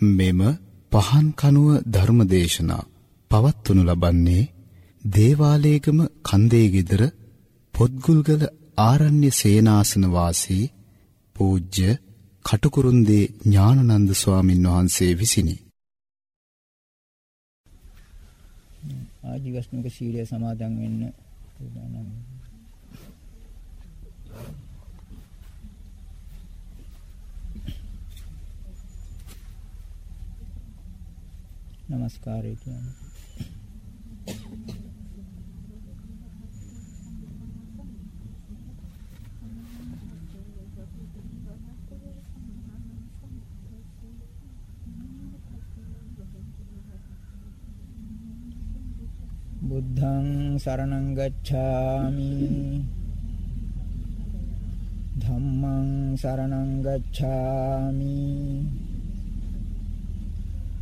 මෙම පහන් කනුව ධර්මදේශනා පවත්වනු ලබන්නේ දේවාලේගම කන්දේ গিදර පොත්ගුල්ගල ආරණ්‍ය සේනාසන වාසී පූජ්‍ය කටුකුරුන්දී ඥානනන්ද ස්වාමින් වහන්සේ විසිනි. ආජීවස්මික සීලය සමාදන් වෙන්න නමස්කාරය කියන්නේ බුද්ධං සරණං ගච්ඡාමි ධම්මං සරණං ගච්ඡාමි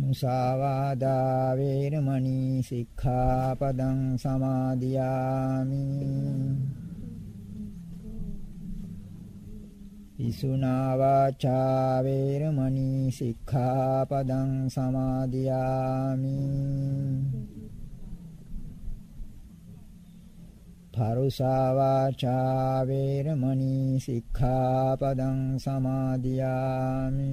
මුසාවාදා වේරමණී සික්ඛාපදං සමාදියාමි විසුනා වාචා වේරමණී සික්ඛාපදං සමාදියාමි පරුසා වාචා වේරමණී සික්ඛාපදං සමාදියාමි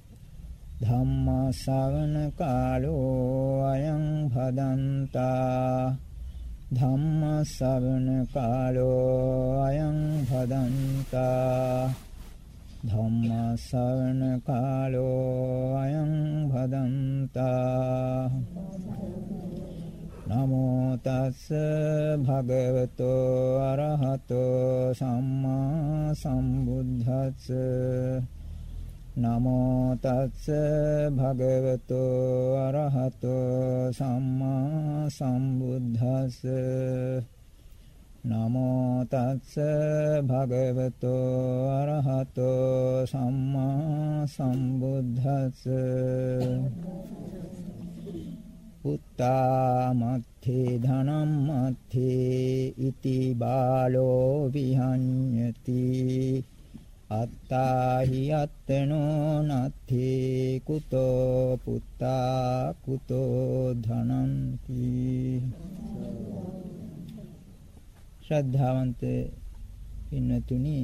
ධම්ම ශවන කාලෝ අයං භදන්තා ධම්ම ශවන කාලෝ අයං භදන්තා ධම්ම ශවන කාලෝ අයං භදන්තා නමෝ තස් භගවතෝ අරහතෝ සම්මා සම්බුද්දස්ස. නමෝ තස්ස භගවතෝ අරහතෝ සම්මා සම්බුද්දස්ස. නමෝ තස්ස භගවතෝ අරහතෝ සම්මා සම්බුද්දස්ස. පුත්තා මත්තේ ධනම් මත්තේ ඉති බාලෝ විහඤ්ඤති. අත්තාහි අත්තනෝ නත්ථි කුතෝ පුත්තා කුතෝ ධනಂತಿ ශ්‍රද්ධාවන්ත පින්නතුනි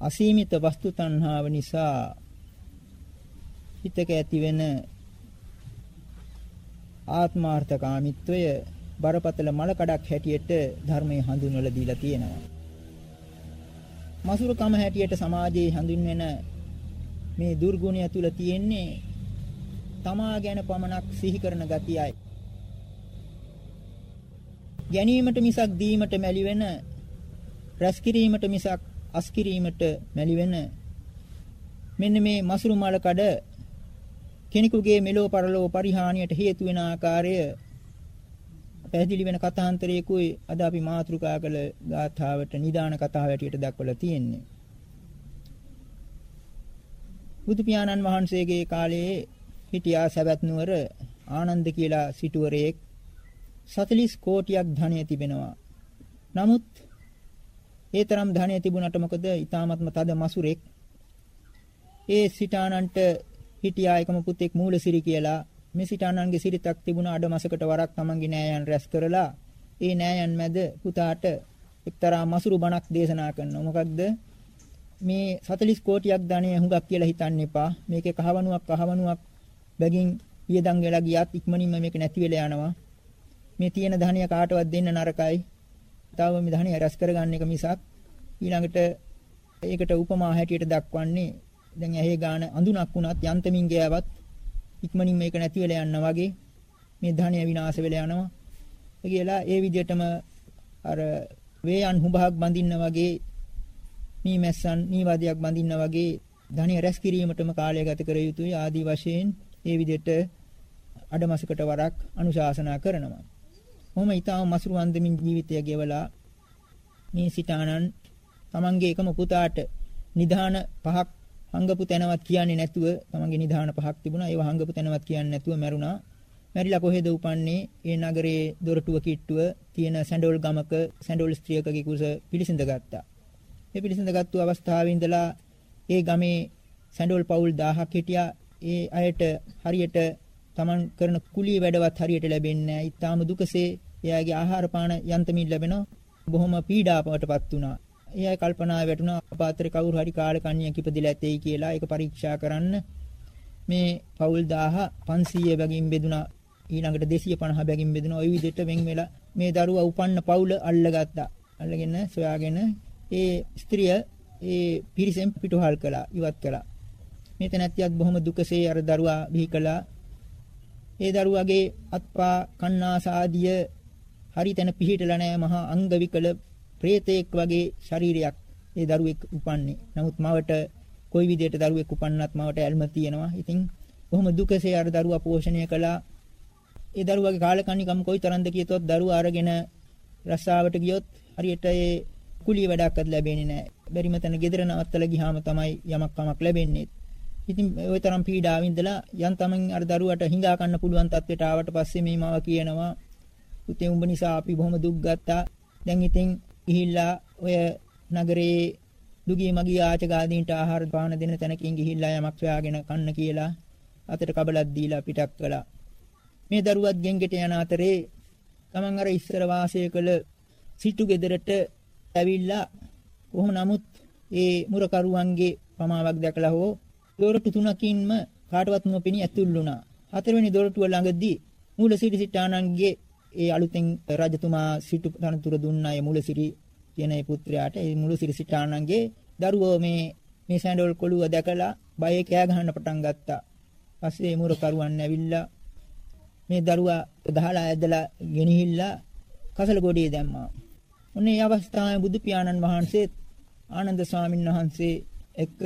අසීමිත වස්තු තණ්හාව නිසා හිතක ඇතිවෙන ආත්මාර්ථකාමීත්වය බරපතල මල කඩක් හැටියට ධර්මයේ හඳුන්වලා දීලා තියෙනවා. මසුරුකම හැටියට සමාජයේ හඳුන්වන මේ දුර්ගුණය තුල තියෙන්නේ තමා ගැන පමණක් සිහි කරන ගතියයි. ගැනීමට මිසක් දීමට මැලි වෙන රැස් කිරීමට මිසක් අස් කිරීමට මැලි වෙන මෙන්න මේ මසුරු මල කඩ කෙනෙකුගේ මෙලෝ පරලෝ පරිහානියට හේතු වෙන ආකාරය පැහැදිලි වෙන කථාන්තරයකුයි අද අපි මාතෘකා කළ ගාථාවට නිදාන කතාව හැටියට දක්වලා තියෙන්නේ. බුදු පියාණන් වහන්සේගේ කාලයේ හිටියා සවැත් නුවර ආනන්ද කියලා සිටුවරයෙක් 40 කෝටියක් ධනය තිබෙනවා. නමුත් ඒ තරම් ධනය තිබුණාට මොකද ඊ타මත්ම තද මසුරෙක් ඒ සිටානන්ට හිටියා එකම පුතෙක් මූලසිරි කියලා මේ සිටානන්ගේ සිරිතක් තිබුණ අඩමසකට වරක් තමන්ගේ නෑයන් රැස් කරලා ඒ නෑයන් මැද පුතාට එක්තරා මසුරු බණක් දේශනා කරනවා. මොකක්ද? මේ 40 කෝටියක් ධනය හුඟක් කියලා හිතන්න එපා. මේකේ කහවණුවක් කහවණුවක් බැගින් වියදම් වෙලා ගියත් ඉක්මනින්ම මේක නැති වෙලා යනවා. මේ තියෙන ධනය කාටවත් දෙන්න නරකයි. තව මේ ධනය රැස් කරගන්න එක මිසක් ඊළඟට ඒකට උපමා හැටියට දක්වන්නේ දැන් ඇහි ගාන අඳුනක් වුණත් යන්තමින් ගෑවත් ඉක්මනින් මේක නැති වෙලා යනවා වගේ මේ ධනය විනාශ වෙලා යනවා කියලා ඒ විදිහටම අර වේයන් හුඹහක් බඳින්න වගේ මේ මැස්සන් නීවාදයක් බඳින්න වගේ ධනය රැස් කිරීමටම කාලය ගත කර යුතුයි ආදී වශයෙන් ඒ විදිහට අඩමසකට වරක් අනුශාසනා කරනවා. මොහොම ඊටම මසුරු වන්දමින් ජීවිතය ගෙවලා මේ සිතානන් තමන්ගේ එකම පුතාට නිධාන පහක් හංගපු තැනවත් කියන්නේ නැතුව තමන්ගේ නිධාන පහක් තිබුණා ඒව හංගපු තැනවත් කියන්නේ නැතුව මැරුණා මැරිලා කොහෙද උපන්නේ ඒ නගරයේ දොරටුව කිට්ටුව තියෙන සැඬොල් ගමක සැඬොල් ස්ත්‍රියකගේ කුස පිළිසිඳ ගත්තා ඒ පිළිසිඳ ගත්තු අවස්ථාවේ ඉඳලා ඒ ගමේ සැඬොල් පවුල් 1000ක් හිටියා ඒ අයට හරියට තමන් කරන කුලී වැඩවත් හරියට ලැබෙන්නේ නැහැ. ඊටාම දුකසේ එයාගේ ආහාර පාන යන්තමින් ලැබෙනවා. බොහොම පීඩාවටපත් වුණා. එයා කල්පනා වැටුණා අපාත්‍රේ කවුරු හරි කාල කන්‍යක් ඉපදිලා ඇතේයි කියලා ඒක පරීක්ෂා කරන්න. මේ පවුල් 1000 500 බැගින් බෙදුණා. ඊළඟට 250 බැගින් බෙදුණා. ওই විදිහට වෙන් වෙලා මේ දරුවා උපන්න පවුල අල්ලගත්තා. අල්ලගෙන සොයාගෙන ඒ ස්ත්‍රිය ඒ පිරිසෙන් පිටුහල් කළා ඉවත් කළා. මේ තැනැත්තියත් බොහොම දුකසේ අර දරුවා බිහි කළා. ඒ දරුවාගේ අත්පා කන්නාස ආදිය හරි තැන පිහිටලා නැහැ මහා අංග විකල ප්‍රේතෙක් වගේ ශරීරයක් ඒ දරුවෙක් උපන්නේ. නමුත් මවට කොයි විදිහට දරුවෙක් උපන්නත් මවට ඇල්ම තියෙනවා. ඉතින් කොහොම දුකසේ අර දරුවා පෝෂණය කළා. ඒ දරුවාගේ කාලකන්නිකම් කොයි තරම්ද කියතොත් දරුවා අරගෙන රස්සාවට ගියොත් හරියට ඒ කුලිය වැඩක්වත් ලැබෙන්නේ නැහැ. බැරිම තැන ගෙදර නවත්තලා ගියාම තමයි යමක් කමක් ලැබෙන්නේ. ඉතින් ওই තරම් පීඩාව ඉඳලා යන් තමන් අර දරුවට හිඟා ගන්න පුළුවන් තත්ත්වයට ආවට පස්සේ මේ මාව කියනවා පුතේ උඹ නිසා අපි බොහොම දුක් ගත්තා. දැන් ඉතින් ගිහිල්ලා ඔය නගරේ දුගී මගී ආචකාදීන්ට ආහාර පාන දෙන තැනකින් ගිහිල්ලා යමක් සොයාගෙන කන්න කියලා අතට කබලක් දීලා පිටක් කළා. මේ දරුවත් ගෙන්ගෙට යන අතරේ තමන් අර ඉස්සර වාසය කළ සිටු ගෙදරට ඇවිල්ලා කොහොම නමුත් ඒ මුරකරුවන්ගේ පමාවක් දැකලා හෝ දොරටු තුනකින්ම කාටවත් නොපෙනී ඇතුල් වුණා. හතරවෙනි දොරටුව ළඟදී මූල සිටි සිටානන්ගේ ඒ අලුතෙන් රජතුමා සිටු තනතුර දුන්නා ඒ මුලසිරි කියන ඒ පුත්‍රයාට ඒ මුලසිරි සිටානන්ගේ දරුවෝ මේ මේ සැඬොල් කොළුව දැකලා බයේ කෑ ගහන්න පටන් ගත්තා. පස්සේ මුර කරුවන් ඇවිල්ලා මේ දරුවා දහලා ඇදලා ගෙනහිල්ලා කසල ගොඩේ දැම්මා. ඔන්නේ මේ අවස්ථාවේ බුදු පියාණන් වහන්සේ ආනන්ද ස්වාමීන් වහන්සේ එක්ක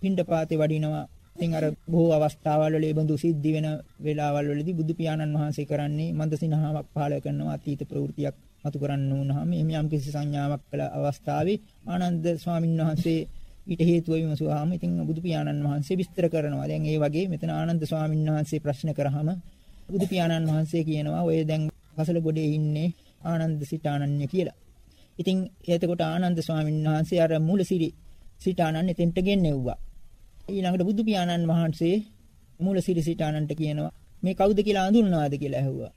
පිණ්ඩපාතේ වඩිනවා ඉතින් අර බොහෝ අවස්ථාවල් වල ඒ බඳු සිද්ධි වෙන වෙලාවල් වලදී බුදු පියාණන් වහන්සේ කරන්නේ මන්දසිනහාවක් පහල කරනවා අතීත ප්‍රවෘත්තියක් මතු කරන්න වුණාම එහෙම යම් කිසි සංඥාවක් කළ අවස්ථාවේ ආනන්ද ස්වාමීන් වහන්සේ ඊට හේතුව විමසුවාම ඉතින් බුදු පියාණන් වහන්සේ විස්තර කරනවා. දැන් ඒ වගේ මෙතන ආනන්ද ස්වාමීන් වහන්සේ ප්‍රශ්න කරාම බුදු පියාණන් වහන්සේ කියනවා ඔය දැන් කසල ගොඩේ ඉන්නේ ආනන්ද සිතානන්‍ය කියලා. ඉතින් එතකොට ආනන්ද ස්වාමීන් වහන්සේ අර මූලසිරි සිතානන්‍ය තෙන්ට ගෙන්නෙව්වා. ඊළඟට බුදු පියාණන් වහන්සේ මූල සිරිසිටානන්ට කියනවා මේ කවුද කියලා අඳුරනවාද කියලා ඇහුවා.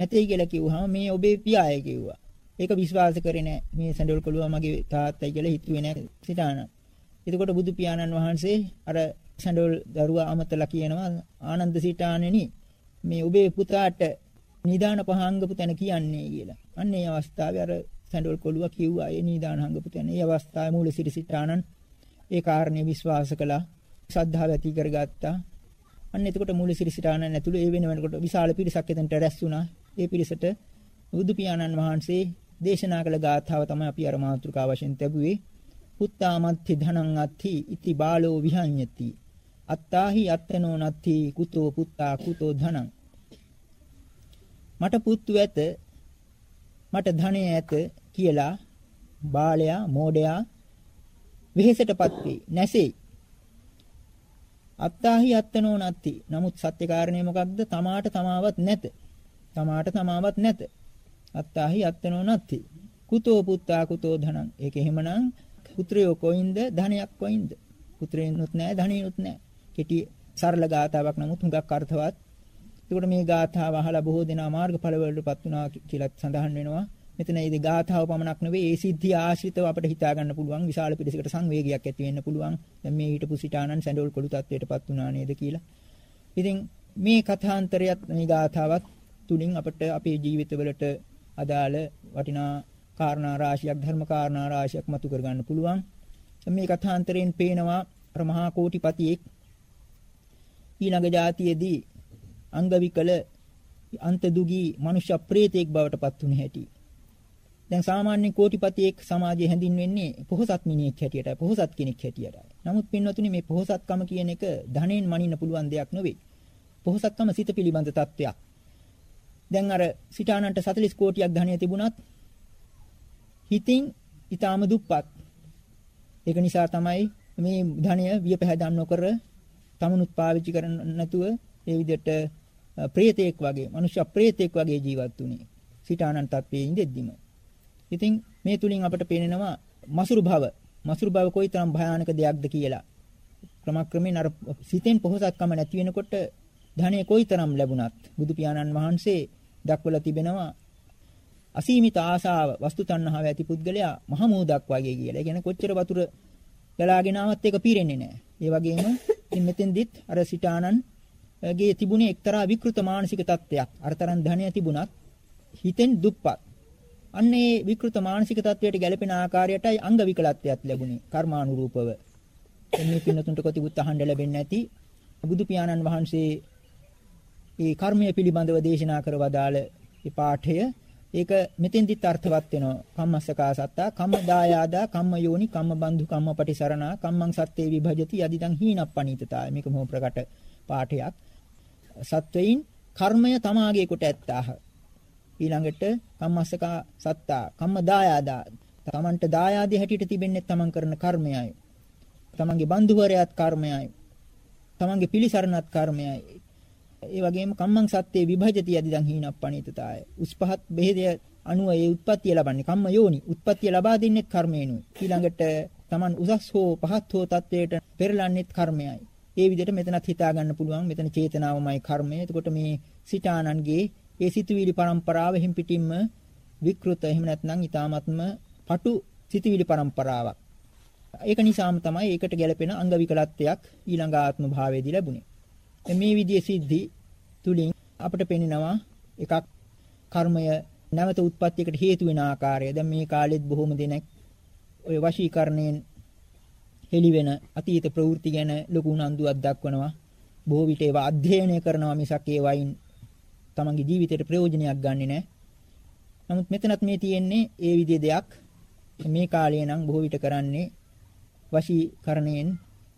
නැtei කියලා කිව්වහම මේ ඔබේ පියාය කිව්වා. ඒක විශ්වාස කරේ නැහැ. මේ සැඬොල් කොළුවා මගේ තාත්තයි කියලා හිතුවේ නැහැ සිටානන්. එතකොට බුදු පියාණන් වහන්සේ අර සැඬොල් දරුවා අමතලා කියනවා ආනන්ද සිතාණෙනි මේ ඔබේ පුතාට නිදාන පහංගපු තැන කියන්නේ කියලා. අන්න ඒ අවස්ථාවේ අර සැඬොල් කොළුවා කිව්වා ඒ නිදාන හංගපු තැන. ඒ අවස්ථාවේ මූල සිරිසිතාණන් ඒ කාරණේ විශ්වාස කළා. ශ්‍රද්ධාව ඇති කරගත්තා. අන්න එතකොට මූල සිරිසිතාණන් ඇතුළේ ඒ වෙන වෙනකොට විශාල පිරිසක් එතනට රැස් වුණා. ඒ පිරිසට බුදු පියාණන් වහන්සේ දේශනා කළ ගාථාව තමයි අපි අර මාතෘකාව වශයෙන් ලැබුවේ. පුත්තාමත්ථි ධනං අත්ථි ඉති බාලෝ විහඤ්ඤති. අත්තාහි අත්තනෝ නත්ථි කුතෝ පුත්තා කුතෝ ධනං. මට පුත්තු ඇත මට ධනය ඇත කියලා බාලයා මෝඩයා වෙහෙසටපත් වේ නැසෙයි. අත්තාහි අත්තනෝ නත්ති. නමුත් සත්‍ය කාරණේ මොකක්ද? තමාට තමාවත් නැත. තමාට තමාවත් නැත. අත්තාහි අත්තනෝ නත්ති. කුතෝ පුත්තා කුතෝ ධනං. ඒක එහෙමනම් පුත්‍රයෝ කොයින්ද ධනයක් කොයින්ද? පුත්‍රයන්ුත් නැහැ ධනියුත් නැහැ. කෙටි සරල ගාතාවක් නමුත් හුඟක් අර්ථවත්. ඒකට මේ ගාථාව අහලා බොහෝ දෙනා මාර්ගඵල වලටපත් වුණා කියලා සඳහන් වෙනවා. මෙතන මේ ගාථාව පමණක් නෙවෙයි ඒ සිද්ධිය ආශ්‍රිතව අපිට හිතා ගන්න පුළුවන් විශාල පිළිසකට සංවේගයක් ඇති වෙන්න පුළුවන්. දැන් මේ හිටපු සිතානන් සැඬොල් කොළු තත්වයටපත් වුණා නේද කියලා. ඉතින් මේ කථාන්තරයත් මේ ගාථාවත් තුලින් අපිට අපේ ජීවිතවලට අදාළ වටිනා කාරණා රාශියක් ධර්ම කාරණා රාශියක් මතු කරගන්න පුළුවන්. මේ කථාන්තරයෙන් පේනවා අර මහා කෝටිපතියෙක් ඊළඟ જાතියේදී අංග විකල අන්ත දුගී මනුෂ්‍ය ප්‍රේතෙක් බවට පත් වුණ හැටි. දැන් සාමාන්‍ය කෝටිපතියෙක් සමාජයේ හැඳින්වෙන්නේ පොහොසත් මිනිහෙක් හැටියට, පොහොසත් කෙනෙක් හැටියට. නමුත් පින්වතුනි මේ පොහොසත්කම කියන එක ධනෙන් මනින්න පුළුවන් දෙයක් නෙවෙයි. පොහොසත්කම සිත පිළිබඳ තත්වයක්. දැන් අර සිතානන්ට 40 කෝටියක් ධනය තිබුණත් හිතින් ඊටාම දුප්පත්. ඒක නිසා තමයි මේ ධනය වියපැහැදන් නොකර තමනුත් පාවිච්චි කරන්න නැතුව ඒ විදිහට ප්‍රේතෙක් වගේ, මනුෂ්‍ය ප්‍රේතෙක් වගේ ජීවත් වුණේ. සිතානන් තත්ත්වයේ ඉඳෙද්දිම. ඉතින් මේ තුලින් අපට පේනවා මසුරු භව. මසුරු භව කොයිතරම් භයානක දෙයක්ද කියලා. ක්‍රමක්‍රමයෙන් අර සිතෙන් පොහසත්කම නැති වෙනකොට ධනෙ කොයිතරම් ලැබුණත් බුදු පියාණන් වහන්සේ දක්වලා තිබෙනවා අසීමිත ආශාව වස්තු තණ්හාව ඇති පුද්ගලයා මහමෝදක් වගේ කියලා. ඒ කියන්නේ කොච්චර වතුර ගලාගෙන ආවත් ඒක පීරෙන්නේ නැහැ. ඒ වගේම ඉතින් මෙතෙන්දිත් අර සිතානන් ගේ තිබුණේ එක්තරා විකෘත මානසික තත්ත්වයක්. අරතරන් ධනය තිබුණත් හිතෙන් දුප්පත්. අන්න ඒ විකෘත මානසික තත්වයට ගැලපෙන ආකාරයටයි අංග විකලත්වයක් ලැබුණේ කර්මානුරූපව. මේ පින්නතුන්ට කොතිබුත් අහන්න ලැබෙන්නේ නැති බුදු පියාණන් වහන්සේ මේ කර්මය පිළිබඳව දේශනා කර වදාළ මේ පාඨය ඒක මෙතෙන්දිත් අර්ථවත් වෙනවා. කම්මස්සකා සත්තා, කම්ම දායාදා, කම්ම යෝනි, කම්ම බන්ධු, කම්ම පටිසරණා, කම්මං සත්තේ විභජති යදිදං හීනප්පනීතතාය. මේක මොහ ප්‍රකට පාඨයක්. සත්වයින් කර්මය තමාගේ කොට ඇත්තාහ. ඊළඟට කම්මස්සකා සත්තා, කම්ම දායාදා. තමන්ට දායාදී හැටියට තිබෙන්නේ තමන් කරන කර්මයයි. තමන්ගේ බන්ධුවරයාත් කර්මයයි. තමන්ගේ පිළිසරණත් කර්මයයි. ඒ වගේම කම්මං සත්‍යේ විභජති යදිදං හීනප්පණීතතාය. උස් පහත් බෙහෙදය අනුව ඒ උත්පත්තිය ලබන්නේ කම්ම යෝනි. උත්පත්තිය ලබා දෙන්නේ කර්මයෙන්ුයි. ඊළඟට Taman උසස් හෝ පහත් හෝ තත්වයට පෙරලන්නේත් කර්මයයි. ඒ විදිහට මෙතනත් හිතා ගන්න පුළුවන් මෙතන චේතනාවමයි කර්මය. එතකොට මේ සිතානන්ගේ ඒ සිතුවිලි પરම්පරාව එහෙම් පිටින්ම විකෘත එහෙම නැත්නම් ඊ타ත්ම පටු සිතුවිලි પરම්පරාවක්. ඒක නිසාම තමයි ඒකට ගැළපෙන අංග විකලත්වයක් ඊළඟ ආත්ම භාවයේදී ලැබුණේ. මේ විදිහේ සිද්ධි තුලින් අපට පෙනෙනවා එකක් කර්මය නැවත උත්පත්තියකට හේතු වෙන ආකාරය. දැන් මේ කාලෙත් බොහොම දෙනෙක් ඔය වශීකරණයෙන් හෙළි වෙන අතීත ප්‍රවෘත්ති ගැන ලොකු උනන්දුවක් දක්වනවා. බොහෝ විට ඒවා අධ්‍යයනය කරනවා මිසක් ඒවායින් තමන්ගේ ජීවිතයට ප්‍රයෝජනයක් ගන්නෙ නැහැ. නමුත් මෙතනත් මේ තියෙන්නේ ඒ විදිහේ දෙයක්. මේ කාලේ නම් බොහෝ විට කරන්නේ වශීකරණයෙන්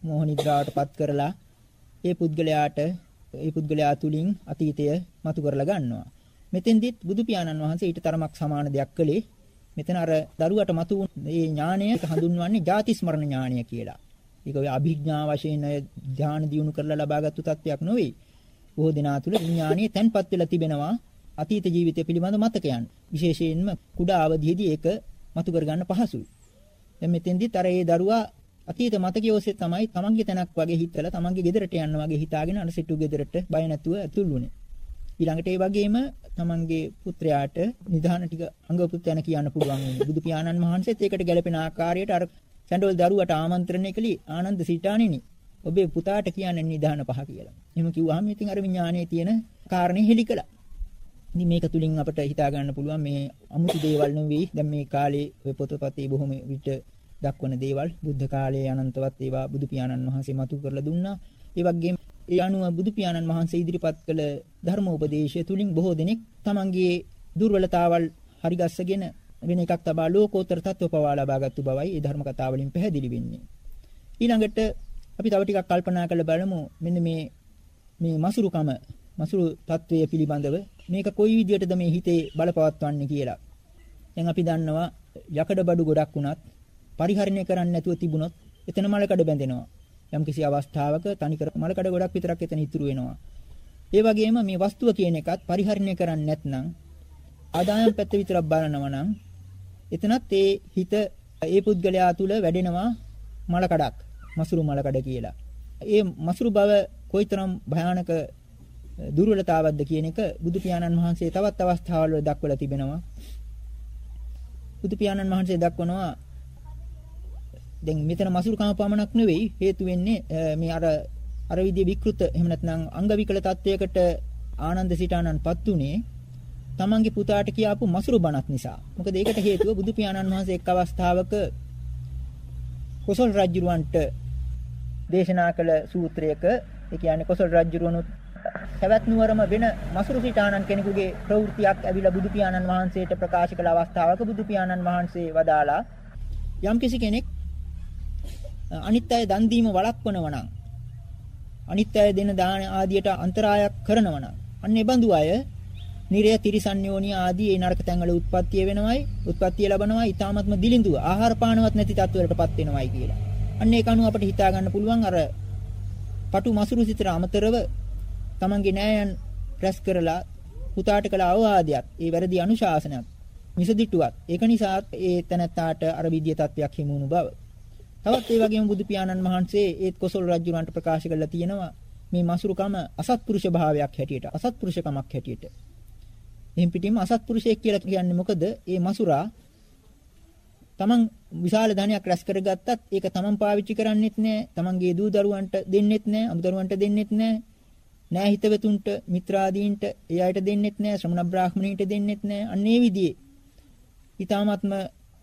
මෝහ නිද්‍රාවටපත් කරලා ඒ පුද්ගලයාට ඒ පුද්ගලයා තුලින් අතීතය මතු කරලා ගන්නවා. මෙතෙන්දිත් බුදු පියාණන් වහන්සේ ඊට තරමක් සමාන දෙයක් කළේ. මෙතන අර දරුවට මතු මේ ඥාණය හඳුන්වන්නේ ಜಾති ස්මරණ ඥාණය කියලා. ඒක ඔය අභිඥා වශයෙන් ධ්‍යාන දියුණු කරලා ලබාගත්තු තත්වයක් නෙවෙයි. බොහෝ දෙනා තුල විඥානීය තැන්පත් වෙලා තිබෙනවා අතීත ජීවිතය පිළිබඳ මතකයන්. විශේෂයෙන්ම කුඩා අවධියේදී ඒක මතු කරගන්න පහසුයි. දැන් මෙතෙන්දිත් අර ඒ දරුවා අතීත මතකයේ ඔස්සේ තමයි තමන්ගේ තැනක් වගේ හිතලා තමන්ගේ ගෙදරට යන්න වගේ හිතාගෙන අර සිටු ගෙදරට බය නැතුව ඇතුළුනේ. ඊළඟට ඒ වගේම තමන්ගේ පුත්‍රයාට නිධාන ටික අංගපුත්‍රයන කියන්න පුළුවන් වුණේ. බුදු පියාණන් වහන්සේත් ඒකට ගැළපෙන ආකාරයට අර සැඬොල් දරුවට ආමන්ත්‍රණය කළේ ආනන්ද සිටාණෙනි. ඔබේ පුතාට කියන්නේ නිදාන පහ කියලා. එහෙම කිව්වහම ඉතින් අර විඥානයේ තියෙන කාරණේ හෙලි කළා. ඉතින් මේක තුලින් අපිට හිතා ගන්න පුළුවන් මේ අමුතු දේවල් නෙවෙයි. දැන් මේ කාලේ ඔය පොතපතේ බොහොම විට දක්වන දේවල් බුද්ධ කාලයේ අනන්තවත් ඒවා බුදු පියාණන් වහන්සේ මතු කරලා දුන්නා. ඒ වගේම ඒ අනුව බුදු පියාණන් වහන්සේ ඉදිරිපත් කළ ධර්ම උපදේශය තුලින් බොහෝ දෙනෙක් තමන්ගේ දුර්වලතාවල් හරිගස්සගෙන වෙන එකක් තබා ලෝකෝත්තර තත්ත්ව පවා ලබාගත්තු බවයි ඒ ධර්ම කතාව වලින් පැහැදිලි වෙන්නේ. ඊළඟට අපි තව ටිකක් කල්පනා කරලා බලමු මෙන්න මේ මේ මසුරුකම මසුරු తත්වය පිළිබඳව මේක කොයි විදිහටද මේ හිතේ බලපවත්වන්නේ කියලා. දැන් අපි දන්නවා යකඩ බඩු ගොඩක් වුණත් පරිහරණය කරන්නේ නැතුව තිබුණොත් එතන මලකඩ බැඳෙනවා. යම් කිසි අවස්ථාවක තනිකර මලකඩ ගොඩක් විතරක් එතන ඉතුරු වෙනවා. ඒ වගේම මේ වස්තුව කියන එකත් පරිහරණය කරන්නේ නැත්නම් ආදායම් පැත්ත විතරක් බලනවා නම් එතනත් ඒ හිත ඒ පුද්ගලයා තුල වැඩෙනවා මලකඩක් මසුරු මලකඩ කියලා. ඒ මසුරු බව කොයිතරම් භයානක දුර්වලතාවක්ද කියන එක බුදු පියාණන් වහන්සේ තවත් අවස්ථාවල දක්වලා තිබෙනවා. බුදු පියාණන් වහන්සේ දක්වනවා දැන් මෙතන මසුරුකම පමණක් නෙවෙයි හේතු වෙන්නේ මේ අර අර විදිහේ විකෘත එහෙම නැත්නම් අංග විකල තත්වයකට ආනන්ද සිතානන්පත් උනේ තමන්ගේ පුතාට කියාපු මසුරු බණක් නිසා. මොකද ඒකට හේතුව බුදු පියාණන් වහන්සේ එක් අවස්ථාවක කොසල් රජුරවන්ට දේශනා කළ සූත්‍රයක ඒ කියන්නේ කොසල් රජුරවණුත් සවැත් නුවරම වෙන මසුරු සිතානන් කෙනෙකුගේ ප්‍රවෘත්තියක් ඇවිල්ලා බුදු පියාණන් වහන්සේට ප්‍රකාශ කළ අවස්ථාවක බුදු පියාණන් වහන්සේ වදාලා යම්කිසි කෙනෙක් අනිත් අය දන් දීම වළක්වනවා නම් අනිත් අය දෙන දාන ආදියට අන්තරායක් කරනවා නම් අන්න ඒ බඳු අය නිරය තිරිසන් යෝනි ආදී ඒ නරක තැන්වල උත්පත්තිය වෙනවයි උත්පත්තිය ලැබනවයි ඊ타මත්ම දිලිඳුව ආහාර පානවත් නැති තත්වයකටපත් වෙනවයි කියලා. අන්න ඒක අනුව අපිට හිතා ගන්න පුළුවන් අර පටු මසුරු සිතට අමතරව තමන්ගේ නෑයන් රැස් කරලා පුතාට කළ අවවාදයක් ඒ වැරදි අනුශාසනයක් මිසදිටුවක් ඒක නිසා ඒ තැනත්තාට අර විද්‍ය තත්වයක් හිමුණු බව තවත් ඒ වගේම බුදු පියාණන් වහන්සේ ඒත් කොසල් රජුරන්ට ප්‍රකාශ කරලා තියෙනවා මේ මසුරුකම අසත්පුරුෂ භාවයක් හැටියට අසත්පුරුෂකමක් හැටියට. එහෙන් පිටින්ම අසත්පුරුෂයෙක් කියලා කියන්නේ මොකද? ඒ මසුරා තමන් විශාල ධනයක් රැස් කරගත්තත් ඒක තමන් පාවිච්චි කරන්නෙත් නෑ. තමන්ගේ දූ දරුවන්ට දෙන්නෙත් නෑ. අමුදරුවන්ට දෙන්නෙත් නෑ. නෑ හිතවතුන්ට, මිත්‍රාදීන්ට, ඒ අයට දෙන්නෙත් නෑ. ශ්‍රමණ බ්‍රාහ්මණීන්ට දෙන්නෙත් නෑ. අන්න ඒ විදිහේ ඊ타ත්ම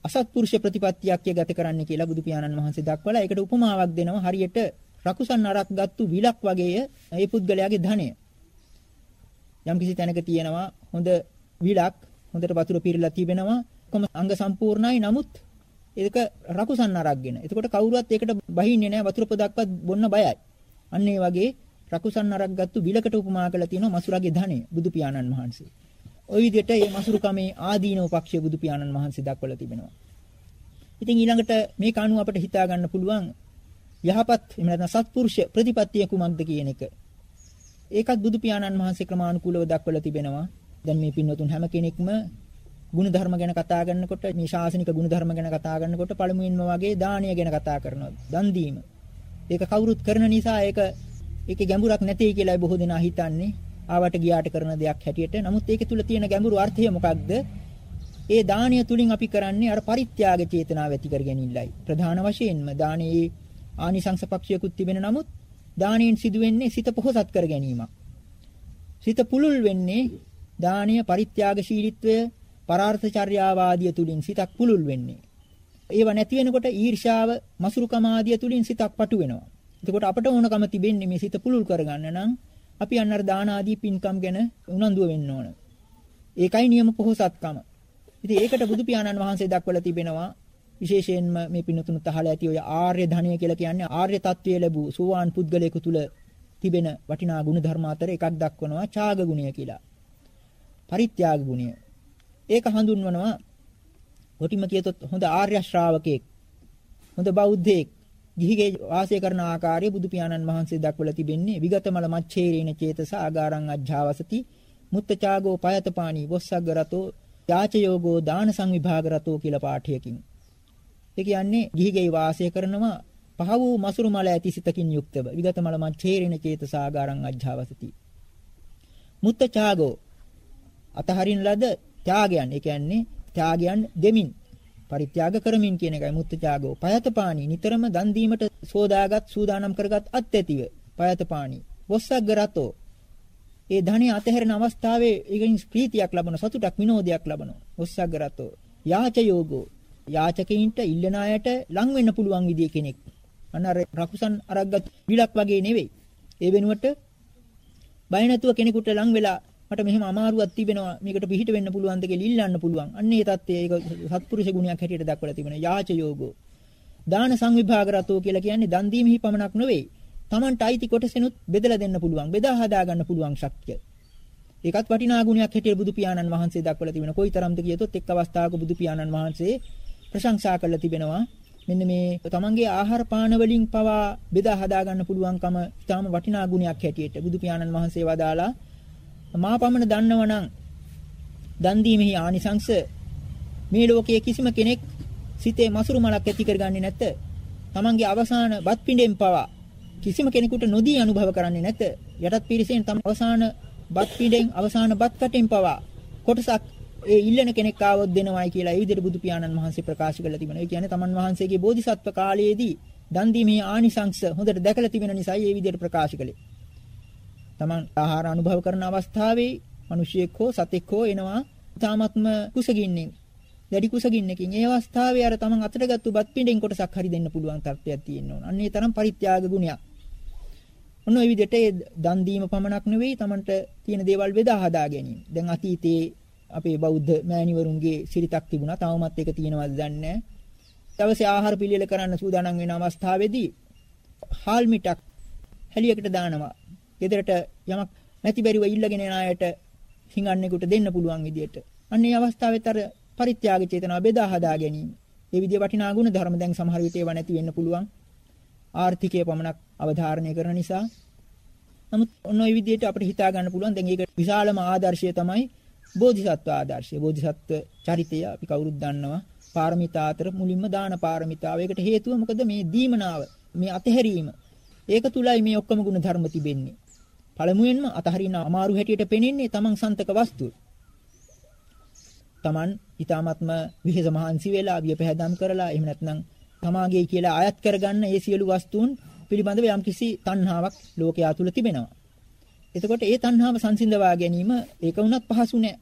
අසත්පුරුෂ ප්‍රතිපත්තියක් ගත කරන්න කියලා බුදු පියාණන් වහන්සේ දක්වලා ඒකට උපමාවක් දෙනවා හරියට රකුසන් අරක් ගත්තු විලක් වගේය ඒ පුද්ගලයාගේ ධනය. යම්කිසි තැනක තියෙනවා හොඳ විලක් හොඳට වතුර පිරලා තිබෙනවා කොහොම අංග සම්පූර්ණයි නමුත් ඒක රකුසන් අරක්ගෙන. එතකොට කවුරුවත් ඒකට බහින්නේ නැහැ වතුර පොදක්වත් බොන්න බයයි. අන්න ඒ වගේ රකුසන් අරක් ගත්තු විලකට උපමා කරලා තියෙනවා මසුරගේ ධනය බුදු පියාණන් වහන්සේ. ওই විදිහට මේ මසුරුකමේ ආදීනව පක්ෂය බුදු පියාණන් වහන්සේ දක්වලා තිබෙනවා. ඉතින් ඊළඟට මේක අනුව අපිට හිතා ගන්න පුළුවන් යහපත් එහෙම නැත්නම් සත්පුරුෂ ප්‍රතිපත්තිය කුමක්ද කියන එක. ඒකත් බුදු පියාණන් වහන්සේ ක්‍රමානුකූලව දක්වලා තිබෙනවා. දැන් මේ පින්වතුන් හැම කෙනෙක්ම ಗುಣධර්ම ගැන කතා කරනකොට මේ ශාසනික ಗುಣධර්ම ගැන කතා කරනකොට පළමුවෙන්ම වගේ දානීය ගැන කතා කරනවා. දන් දීම. ඒක කවුරුත් කරන නිසා ඒක ඒකේ ගැඹුරක් නැtei කියලා බොහෝ දෙනා හිතන්නේ. ආවට ගියාට කරන දෙයක් හැටියට. නමුත් ඒක තුල තියෙන ගැඹුරු අර්ථය මොකක්ද? ඒ දානීය තුලින් අපි කරන්නේ අර පරිත්‍යාග චේතනාව ඇති කර ගැනීමයි. ප්‍රධාන වශයෙන්ම දානයේ ආනිසංස පක්ෂයකුත් තිබෙන නමුත් දානයෙන් සිදුවෙන්නේ සිත පොහසත් කර ගැනීමක්. සිත පුළුල් වෙන්නේ දානීය පරිත්‍යාගශීලීත්වය පරාර්ථ චර්යාවාදිය තුලින් සිතක් පුලුල් වෙන්නේ. ඒව නැති වෙනකොට ඊර්ෂාව මසුරුකම ආදිය තුලින් සිතක් පටු වෙනවා. එතකොට අපට ඕනකම තිබෙන්නේ මේ සිත පුලුල් කරගන්න නම් අපි අන්න අර දාන ආදී පින්කම් ගැන උනන්දුව වෙන්න ඕන. ඒකයි නියම පොහොසත්කම. ඉතින් ඒකට බුදු පියාණන් වහන්සේ දක්වලා තිබෙනවා විශේෂයෙන්ම මේ පින්නතුනුත් අහලා ඇති ඔය ආර්ය ධනය කියලා කියන්නේ ආර්ය తත්වයේ ලැබූ සෝවාන් පුද්ගලයෙකු තුල තිබෙන වටිනා ගුණ ධර්ම අතර එකක් දක්වනවා ඡාග ගුණය කියලා. පරිත්‍යාග ගුණය. ඒක හඳුන්වනවා කොටිම කියතොත් හොඳ ආර්ය ශ්‍රාවකෙක් හොඳ බෞද්ධයෙක් ගිහිගේ වාසය කරන ආකාරය බුදු පියාණන් වහන්සේ දක්වලා තිබෙන්නේ විගතමල මච්ඡේරේන චේතස ආගාරං අජ්ජාවසති මුත්තචාගෝ පයතපාණි වොස්සග්ගරතෝ යාචයෝගෝ දාන සංවිභාග රතෝ කියලා පාඨයකින්. ඒ කියන්නේ ගිහිගේ වාසය කරනවා පහ වූ මසුරු මල ඇති සිතකින් යුක්තව විගතමල මච්ඡේරේන චේතස ආගාරං අජ්ජාවසති. මුත්තචාගෝ අතහරින ලද ත්‍යාගයන් ඒ කියන්නේ ත්‍යාගයන් දෙමින් පරිත්‍යාග කරමින් කියන එකයි මුත්තචාගෝ. පයතපාණි නිතරම දන් දීමට සෝදාගත් සූදානම් කරගත් අත්‍යතිව. පයතපාණි. වොස්සග්ග රතෝ. ඒ ධනිය අතහැරෙන අවස්ථාවේ ඒකින් ප්‍රීතියක් ලබන සතුටක් විනෝදයක් ලබනවා. වොස්සග්ග රතෝ. යාච යෝගෝ. යාචකයින්ට ඉල්ලන අයට ලං වෙන්න පුළුවන් විදිය කෙනෙක්. අන්න අර රකුසන් අරගත් විලක් වගේ නෙවෙයි. ඒ වෙනුවට බය නැතුව කෙනෙකුට ලං වෙලා මට මෙහෙම අමාරුවක් තිබෙනවා මේකට පිහිට වෙන්න පුළුවන්ද කියලා ඉල්ලන්න පුළුවන්. අන්න ඒ தත්ත්වය ඒක සත්පුරුෂ ගුණයක් හැටියට දක්වලා තිබෙනවා. යාච යෝගෝ. දාන සංවිභාග රතෝ කියලා කියන්නේ දන් දීමෙහි පමණක් නෙවෙයි. Tamanට අයිති කොටසෙනුත් බෙදලා දෙන්න පුළුවන්. බෙදා හදා ගන්න පුළුවන් ශක්තිය. ඒකත් වටිනා ගුණයක් හැටියට බුදු පියාණන් වහන්සේ දක්වලා තිබෙනවා. කොයිතරම්ද කියතොත් එක් අවස්ථාවක බුදු පියාණන් වහන්සේ ප්‍රශංසා කළා තිබෙනවා. මෙන්න මේ තමන්ගේ ආහාර පාන වලින් පවා බෙදා හදා ගන්න පුළුවන්කම ඊටාම වටිනා ගුණයක් හැටියට බුදු පියාණන් වහන්සේ වදාලා මා පමණ දන්නවනම් දන් දීමෙහි ආනිසංශ මේ ලෝකයේ කිසිම කෙනෙක් සිතේ මසුරු මලක් ඇති කරගන්නේ නැත. තමන්ගේ අවසාන බත් පිඬෙන් පවා කිසිම කෙනෙකුට නොදී අනුභව කරන්නේ නැත. යටත් පිරිසෙන් තම අවසාන බත් පිඬෙන් අවසාන බත් කටෙන් පවා කොටසක් ඒ ඉල්ලන කෙනෙක් ආවොත් දෙනවයි කියලා ඒ විදිහට බුදු පියාණන් වහන්සේ ප්‍රකාශ කරලා තිබෙනවා. ඒ කියන්නේ තමන් වහන්සේගේ බෝධිසත්ව කාලයේදී දන් දීමේ ආනිසංශ හොඳට දැකලා තිබෙන නිසා ඒ විදිහට ප්‍රකාශ කළේ. තමන් ආහාර අනුභව කරන අවස්ථාවේ මිනිසියෙක් හෝ සතෙක් හෝ එනවා තාමත්ම කුසගින්නේ දැඩි කුසගින්නකින් ඒ අවස්ථාවේ අර තමන් අතට ගත්තු බත් පිඬෙන් කොටසක් හරි දෙන්න පුළුවන් තත්ත්වයක් තියෙන්න ඕන. අන්න ඒ තරම් පරිත්‍යාග ගුණයක්. ඔන්න ඔය විදිහට ඒ දන් දීම පමණක් නෙවෙයි තමන්ට තියෙන දේවල් බෙදා හදා ගැනීම. දැන් අතීතයේ අපේ බෞද්ධ මෑණිවරුන්ගේ සිරිතක් තිබුණා. තවමත් ඒක තියෙනවද දන්නේ නැහැ. දවසේ ආහාර පිළියෙල කරන්න සූදානම් වෙන අවස්ථාවේදී හාල් මිටක් හැලියකට දානවා. ගෙදරට යමක් නැති බැරිව ඉල්ලගෙන යන අයට හිඟන්නේකට දෙන්න පුළුවන් විදියට. අන්න ඒ අවස්ථාවෙත් අර පරිත්‍යාග චේතනාව බෙදා හදා ගැනීම. ඒ විදිය වටිනා ගුණ ධර්ම දැන් සමහර විට ඒවා නැති වෙන්න පුළුවන්. ආර්ථිකය පමණක් අවධාරණය කරන නිසා. නමුත් ඔන්න ඔය විදියට අපිට හිතා ගන්න පුළුවන් දැන් ඒක විශාලම ආදර්ශය තමයි බෝධිසත්ව ආදර්ශය. බෝධිසත්ව චරිතය අපි කවුරුත් දන්නවා. පාරමිතා අතර මුලින්ම දාන පාරමිතාව. ඒකට හේතුව මොකද මේ දීමනාව, මේ අතහැරීම. ඒක තුලයි මේ ඔක්කොම ගුණ ධර්ම තිබෙන්නේ. පළමුවෙන්ම අතහරින අමාරු හැටියට පෙනෙන්නේ තමන් සන්තක වස්තු. තමන් ඊ타මත්ම විහෙස මහන්සි වෙලා විය පැහැදම් කරලා එහෙම නැත්නම් තමාගේ කියලා අයත් කරගන්න ඒ සියලු වස්තුන් පිළිබඳව යම්කිසි තණ්හාවක් ලෝකයා තුල තිබෙනවා. එතකොට ඒ තණ්හාව සංසිඳවා ගැනීම ඒක වුණත් පහසු නෑ.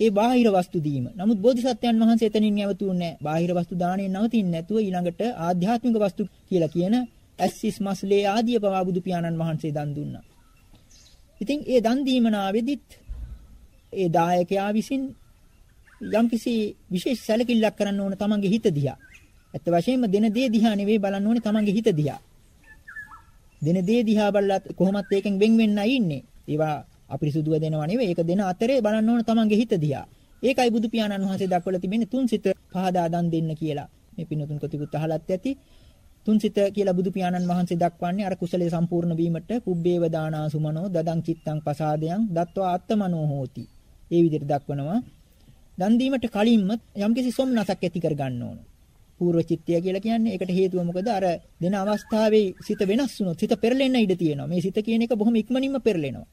ඒ බාහිර වස්තු දීම. නමුත් බෝධිසත්වයන් වහන්සේ එතනින් නැවතුන්නේ නෑ. බාහිර වස්තු දාණයෙන් නවතින්නේ නැතුව ඊළඟට ආධ්‍යාත්මික වස්තු කියලා කියන ඇස්සිස් මස්ලේ ආදී පවා බුදු පියාණන් වහන්සේ දන් දුන්නා. ඉතින් ඒ දන් දීමනාවෙදිත් ඒ දායකයා විසින් යම්කිසි විශේෂ සැලකිල්ලක් කරන්න ඕන තමන්ගේ හිත දිහා. ඇත්ත වශයෙන්ම දෙන දේ දිහා නෙවෙයි බලන්න ඕනේ තමන්ගේ හිත දිහා. දෙන දේ දිහා බලලා කොහොමත් ඒකෙන් වෙන් වෙන්නයි ඉන්නේ. ඒවා අපිරිසුදුව දෙනවා නෙවෙයි. ඒක දෙන අතරේ බලන්න ඕන තමන්ගේ හිත දිහා. ඒකයි බුදු පියාණන් වහන්සේ දක්වලා තිබෙන්නේ තුන් සිත පහදා දන් දෙන්න කියලා. මේ පින්නතුන් කොතිකුත් අහලත් ඇති. තුන්සිත කියලා බුදු පියාණන් වහන්සේ දක්වන්නේ අර කුසලයේ සම්පූර්ණ වීමට කුබ්බේව දානා සුමනෝ දදං චිත්තං පසාදයන් දත්වා අත්තමනෝ හෝති. ඒ විදිහට දක්වනවා. දන් දීමට කලින්ම යම්කිසි සොම්නසක් ඇති කර ගන්න ඕන. පූර්ව චිත්තය කියලා කියන්නේ ඒකට හේතුව මොකද අර දෙන අවස්ථාවේ සිත වෙනස් වුණොත් සිත පෙරලෙන්න ඉඩ තියෙනවා. මේ සිත කියන එක බොහොම ඉක්මනින්ම පෙරලෙනවා.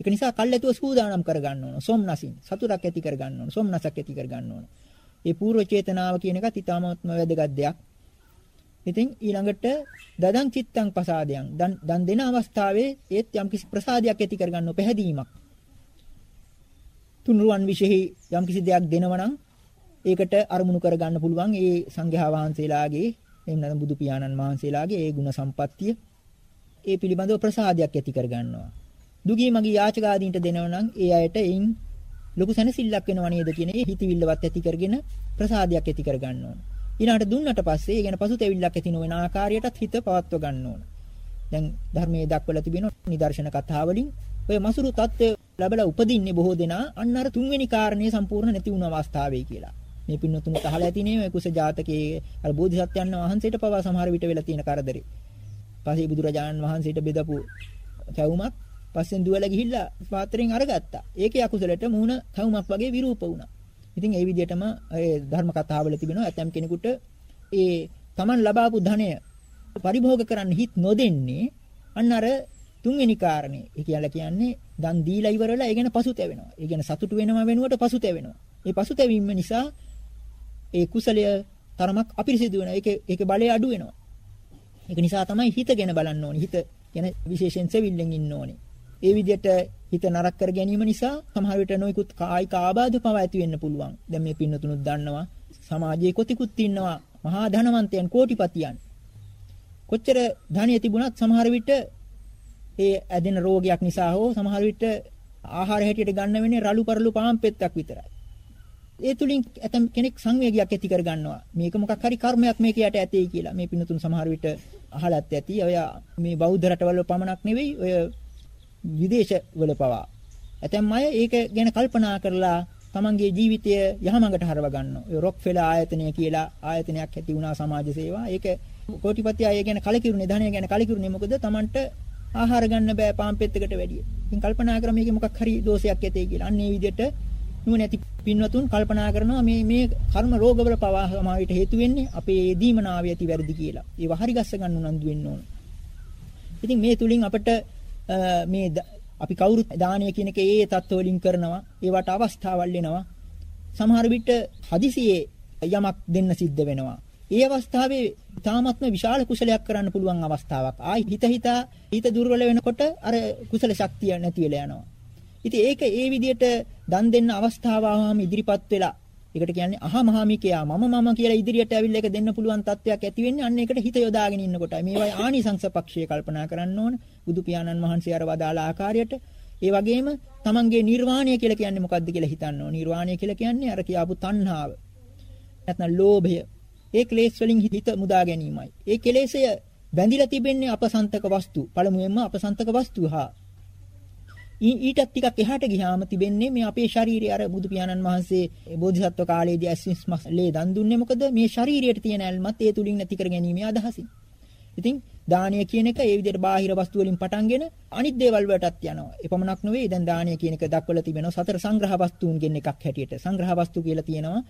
ඒක නිසා කල්ැතුව සූදානම් කර ගන්න ඕන. සොම්නසින් සතුටක් ඇති කර ගන්න ඕන. සොම්නසක් ඇති කර ගන්න ඕන. ඒ පූර්ව චේතනාව කියන එකත් ඊටාමත්ම වැදගත් දෙයක්. ඉතින් ඊළඟට දදං චිත්තං පසාදයන් දන් දෙන අවස්ථාවේ ඒත් යම්කිසි ප්‍රසාදයක් ඇති කරගන්න පැහැදීමක් තුන්රුවන් විශේෂයි යම්කිසි දෙයක් දෙනවනම් ඒකට අරමුණු කරගන්න පුළුවන් ඒ සංඝයා වහන්සේලාගේ එහෙම නැත්නම් බුදු පියාණන් වහන්සේලාගේ ඒ ගුණ සම්පත්තිය ඒ පිළිබඳව ප්‍රසාදයක් ඇති කරගන්නවා. දුගී මගී යාචකාදීන්ට දෙනවනම් ඒ අයට එයින් ලොකු සැනසෙල්ලක් වෙනව නේද කියන ඒ හිතවිල්ලවත් ඇති කරගෙන ප්‍රසාදයක් ඇති කරගන්න ඕන ඊළඟට දුන්නට පස්සේ ඒ ගැන පසුතැවිල්ලක් ඇති නොවන ආකාරයටත් හිත පවත්ව ගන්න ඕන. දැන් ධර්මයේ දක්වලා තිබෙන නිදර්ශන කතා වලින් ඔය මසුරු தත්ත්වය ලැබලා උපදින්නේ බොහෝ දෙනා අන්න අර තුන්වෙනි කාරණේ සම්පූර්ණ නැති වුණ අවස්ථාවේ කියලා. මේ පින්නතුන් අහලා ඇතිනේ ඔය කුස ජාතකයේ අර බෝධිසත්වයන් වහන්සේට පවා සමහර විට වෙලා තියෙන කරදරේ. පස්සේ බුදුරජාණන් වහන්සේට බෙදපු කැවුමක් පස්සෙන් දුවලා ගිහිල්ලා පාත්‍රයෙන් අරගත්තා. ඒකේ අකුසලට මූණ කැවුමක් වගේ විරූප වුණා. ඉතින් ඒ විදිහටම ඒ ධර්ම කතාවල තිබෙනවා ඇතම් කෙනෙකුට ඒ Taman ලබාපු ධනය පරිභෝග කරන්න හිත නොදෙන්නේ අන්න අර තුන්වෙනි කාරණේ. ඒ කියලා කියන්නේ දන් දීලා ඉවරලා ඒ ගැන පසුතැවෙනවා. ඒ ගැන සතුටු වෙනව වෙනුවට පසුතැවෙනවා. ඒ පසුතැවීම නිසා ඒ කුසලය තරමක් අපිරිසිදු වෙනවා. ඒක ඒක බලය අඩු වෙනවා. ඒක නිසා තමයි හිත ගැන බලන්න ඕනේ. හිත ගැන විශේෂයෙන් සෙවිල්ලෙන් ඉන්න ඕනේ. ඒ විදිහට හිත නරක කර ගැනීම නිසා සමහර විට නොයිකුත් කායික ආබාධ පව ඇති වෙන්න පුළුවන්. දැන් මේ පින්නතුණුත් දන්නවා. සමාජයේ කොතිකුත් ඉන්නවා මහා ධනවන්තයන් කෝටිපතියන්. කොච්චර ධනිය තිබුණත් සමහර විට ඒ ඇදෙන රෝගයක් නිසා හෝ සමහර විට ආහාර හැටියට ගන්න වෙන්නේ රළු පරළු පාන් පෙත්තක් විතරයි. ඒ තුලින් ඇතම් කෙනෙක් සංවේගයක් ඇති කර ගන්නවා. මේක මොකක් හරි කර්මයක් මේක යට ඇතේ කියලා. මේ පිනතුන් සමහර විට අහලත් ඇති. ඔය මේ බෞද්ධ රටවල පමණක් නෙවෙයි ඔය විදේශවල පවා. ඇතැම් අය ඒක ගැන කල්පනා කරලා තමන්ගේ ජීවිතය යහමඟට හරව ගන්නවා. ඔය රොක්ෆෙලර් ආයතනය කියලා ආයතනයක් ඇති වුණා සමාජ සේවා. ඒක කෝටිපති අය ගැන කලකිරුනේ ධනය ගැන කලකිරුනේ මොකද Tamanට ආහාර ගන්න බෑ පාන් පෙත්තකට වැඩිය. ඉතින් කල්පනා කරා මේකේ මොකක් හරි දෝෂයක් ඇතේ කියලා. අන්න ඒ විදිහට නුවණැති පින්වතුන් කල්පනා කරනවා මේ මේ කර්ම රෝගවල පවා සමාවිත හේතු වෙන්නේ අපේ දීමනාවේ ඇති වැරදි කියලා. ඒව හරි ගස්ස ගන්න උනන්දු වෙන්න ඕන. ඉතින් මේ තුලින් අපිට මේ අපි කවුරුත් දානය කියන එක ඒ தত্ত্ব වලින් කරනවා ඒවට අවස්ථාවල් එනවා. සමහර විට හදිසියේ යමක් දෙන්න සිද්ධ වෙනවා. ඒ අවස්ථාවේ තාමත්ම විශාල කුසලයක් කරන්න පුළුවන් අවස්ථාවක්. ආයි හිත හිතා හිත දුර්වල වෙනකොට අර කුසල ශක්තිය නැති වෙලා යනවා. ඉතින් ඒක ඒ විදිහට දන් දෙන්න අවස්ථාව ආවම ඉදිරිපත් වෙලා ඒකට කියන්නේ අහා මහා මිකයා මම මම කියලා ඉදිරියට ඇවිල්ලා ඒක දෙන්න පුළුවන් තත්වයක් ඇති වෙන්නේ අන්න ඒකට හිත යොදාගෙන ඉන්නකොටයි මේවා ආනිසංස පක්ෂයේ කල්පනා කරන්න ඕනේ. බුදු පියාණන් වහන්සේ අර වදාළ ආකාරයට ඒ වගේම තමන්ගේ නිර්වාණය කියලා කියන්නේ මොකද්ද කියලා හිතන්න ඕන. නිර්වාණය කියලා කියන්නේ අර කියාපු තණ්හාව. නැත්නම් ලෝභය. ඒ ක්ලේශ වලින් හිත මුදා ගැනීමයි. ඒ කෙලෙසය බැඳිලා තිබෙන්නේ අපසන්තක වස්තු. පළමුවෙන්ම අපසන්තක වස්තු හා ඊටත් ටිකක් එහාට ගියාම තිබෙන්නේ මේ අපේ ශාරීරිය අර බුදු පියාණන් වහන්සේ බෝධිසත්ව කාලයේදී ඇස්විස්මස් ලේ දන් දුන්නේ මොකද මේ ශාරීරියට තියෙන ඇල්මත් ඒ තුලින් නැති කර ගැනීම අදහසින්. ඉතින් දානීය කියන එක ඒ විදිහට බාහිර වස්තු වලින් පටන්ගෙන අනිත් දේවල් වලටත් යනවා. එපමණක් නෙවෙයි දැන් දානීය කියන එක දක්වලා තිබෙනවා සතර සංග්‍රහ වස්තුන්ගෙන් එකක් හැටියට. සංග්‍රහ වස්තු කියලා තියෙනවා